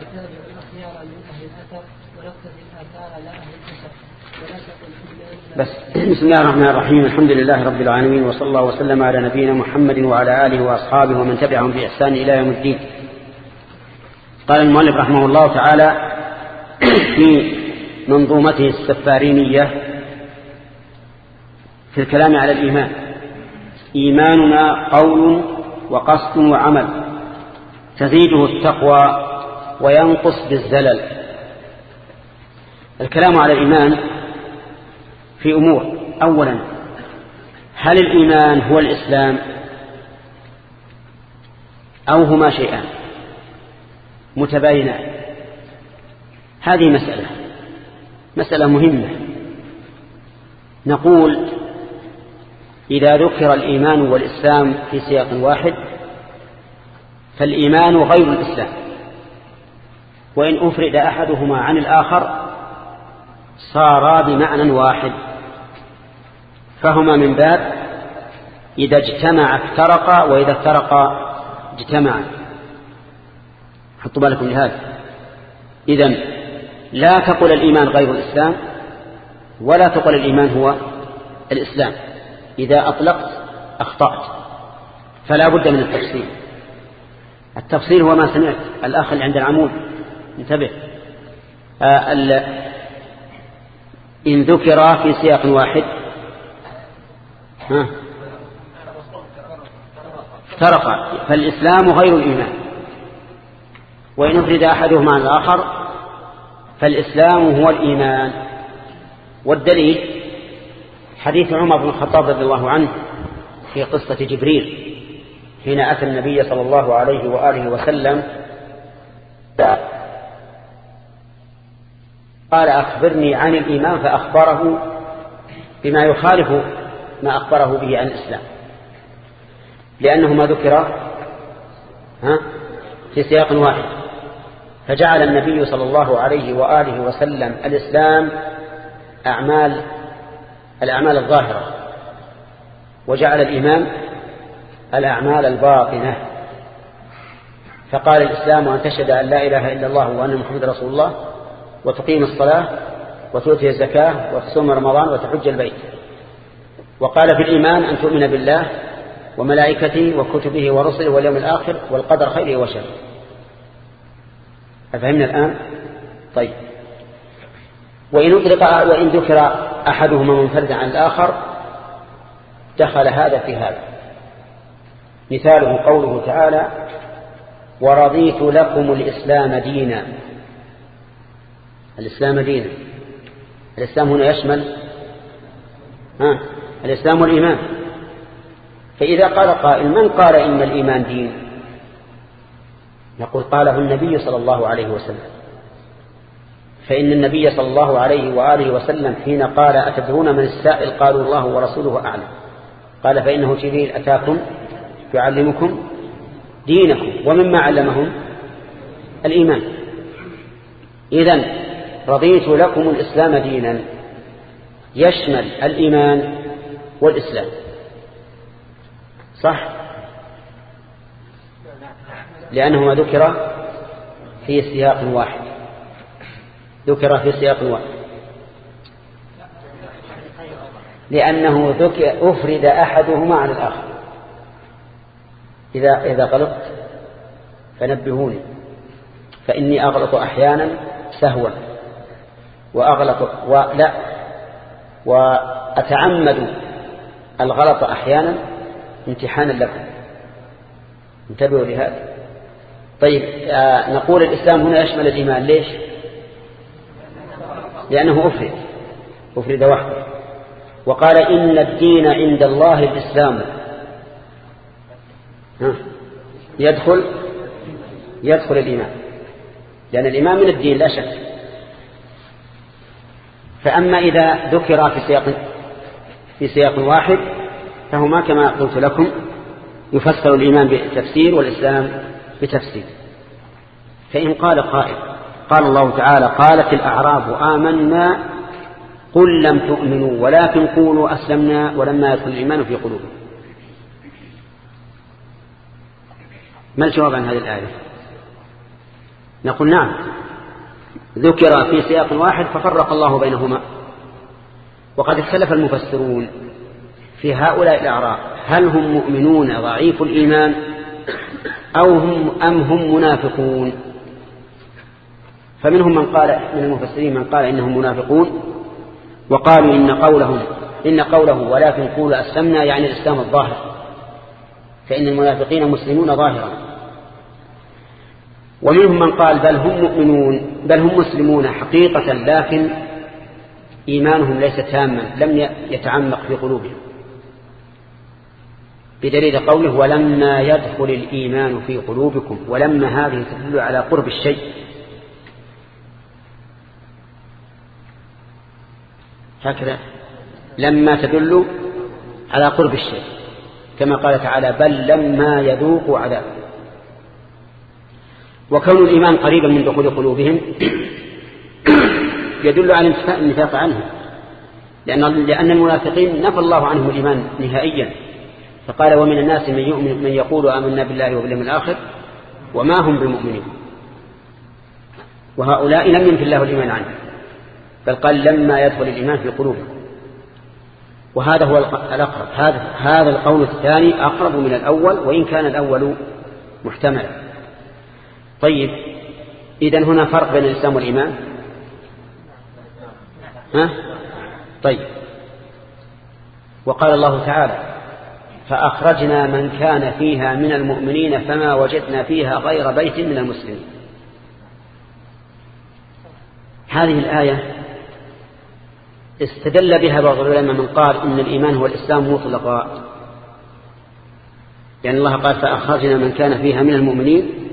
A: لا أهل الأثر بس. بسم الله الرحمن الرحيم. الحمد لله رب العالمين وصلى الله وسلم على نبينا محمد وعلى آله وأصحابه ومن تبعهم بإحسان إلى يوم الدين. قال المؤلف رحمه الله تعالى في منظومته السفارينية في الكلام على الإيمان. إيماننا قول وقصد وعمل. تزيده التقوى وينقص بالزلل. الكلام على الإيمان في أمور. أولا هل الإيمان هو الإسلام أو هما شيئان؟ متباينان. هذه مسألة مسألة مهمة. نقول إذا ذكر الإيمان والإسلام في سياق واحد فالإيمان غير الإسلام. وإن أفرد أحدهما عن الآخر صارا بمعنى واحد. فهما من باب إذا اجتمع افترقا وإذا افترقا اجتمعا. حطوا بالكم لهذا. إذا لا تقل الإيمان غير الإسلام ولا تقل الإيمان هو الإسلام. إذا أطلقت أخطأت. فلا بد من التفصيل. التفصيل هو ما سمعت الأخ اللي عند العمود. انتبه. آه إن ذكر في سياق واحد. ها؟ افترق فالإسلام غير الإيمان. وإن أفرد أحدهما عن الآخر فالإسلام هو الإيمان. والدليل؟ حديث عمر بن الخطاب رضي الله عنه في قصة جبريل حين أتى النبي صلى الله عليه وآله وسلم. قال أخبرني عن الإيمان فأخبره بما يخالف ما أخبره به عن الإسلام. لأنه ما ذكر في سياق واحد. فجعل النبي صلى الله عليه وآله وسلم الإسلام أعمال الأعمال الظاهرة. وجعل الإيمان الأعمال الباطنة. فقال الإسلام أن تشهد أن لا إله إلا الله وأن محمد رسول الله وتقيم الصلاة وتؤتي الزكاة وتصوم رمضان وتحج البيت. وقال في الإيمان أن تؤمن بالله وملائكته وكتبه ورسله واليوم الآخر والقدر خيره وشره. أفهمنا الآن؟ طيب. وإن أطلق وإن ذكر أحدهما منفردا عن الآخر دخل هذا في هذا. مثاله قوله تعالى ورضيت لكم الإسلام دينا. الإسلام دينا. الإسلام هنا يشمل ها الإسلام والإيمان. فإذا قال قائل من قال إن الإيمان دين؟ نقول قاله النبي صلى الله عليه وسلم. فإن النبي صلى الله عليه وآله وسلم حين قال أتدرون من السائل؟ قالوا الله ورسوله أعلم. قال فإنه جبريل أتاكم؟ يعلمكم دينكم. ومما علمهم الإيمان. إذن رضيت لكم الإسلام دينا. يشمل الإيمان والإسلام. صح؟ لأنه ما ذكر في سياق واحد. ذكر في سياق واحد. لأنه ذكر أفرد أحدهما عن الآخر. إذا, إذا غلطت فنبهوني. فإني أغلط أحيانا سهوا. وأغلط ولا وأتعمد الغلط أحيانا امتحانا لكم. انتبهوا لهذا. طيب آه نقول الإسلام هنا يشمل الإيمان. ليش؟ لأنه أفرد. أفرد وحده. وقال إن الدين عند الله الإسلام. ها؟ يدخل يدخل الإيمان. لأن الإيمان من الدين لا شك. فأما إذا ذكر في سياق في سياق واحد فهما كما قلت لكم يفسر الإيمان بتفسير والإسلام بتفسير. فإن قال قائل قال الله تعالى قالت الأعراب آمنا قل لم تؤمنوا ولكن قولوا أسلمنا ولما يدخل الإيمان في قلوبكم. ما الجواب عن هذه الآية؟ نقول نعم. ذكر في سياق واحد ففرق الله بينهما. وقد اختلف المفسرون في هؤلاء الأعراب. هل هم مؤمنون ضعيف الإيمان أو هم أم هم منافقون؟ فمنهم من قال من المفسرين من قال إنهم منافقون وقالوا إن قولهم إن قوله ولكن قولوا أسلمنا يعني الإسلام الظاهر. فإن المنافقين مسلمون ظاهرا. ومنهم من قال بل هم مؤمنون بل هم مسلمون حقيقة لكن إيمانهم ليس تاما لم يتعمق في قلوبهم. بدليل قوله ولما يدخل الإيمان في قلوبكم ولما هذه تدل على قرب الشيء. هكذا لما تدل على قرب الشيء كما قال تعالى بل لما يذوقوا عذاب. وكون الإيمان قريبا من دخول قلوبهم يدل على انتفاء النفاق عنهم. لأن, لأن المنافقين نفى الله عنهم الإيمان نهائيا. فقال ومن الناس من, يؤمن من يقول آمنا بالله وباليوم الآخر وما هم بمؤمنين. وهؤلاء لم ينفي الله الإيمان عنه بل قال لما يدخل الإيمان في قلوبهم وهذا هو الأقرب. هذا هذا القول الثاني أقرب من الأول وإن كان الأول محتملا. طيب. إذا هنا فرق بين الإسلام والإيمان؟ ها؟ طيب. وقال الله تعالى فأخرجنا من كان فيها من المؤمنين فما وجدنا فيها غير بيت من المسلمين. هذه الآية استدل بها بعض العلماء من قال إن الإيمان هو الإسلام مطلقا. يعني الله قال فأخرجنا من كان فيها من المؤمنين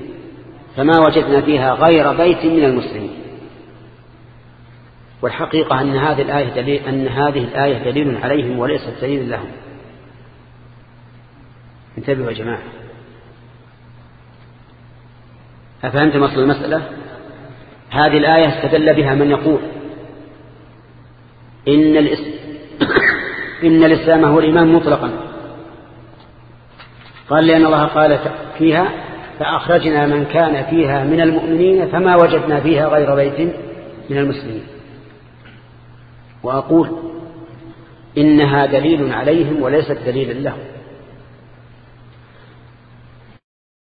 A: فما وجدنا فيها غير بيت من المسلمين. والحقيقة أن هذه الآية دليل أن هذه الآية دليل عليهم وليست دليل لهم. انتبهوا يا جماعة. أفهمتم أصل المسألة؟ هذه الآية استدل بها من يقول إن, الإسلام إن الإسلام هو الإيمان مطلقا. قال لأن الله قال فيها فأخرجنا من كان فيها من المؤمنين فما وجدنا فيها غير بيت من المسلمين. وأقول إنها دليل عليهم وليست دليلا لهم.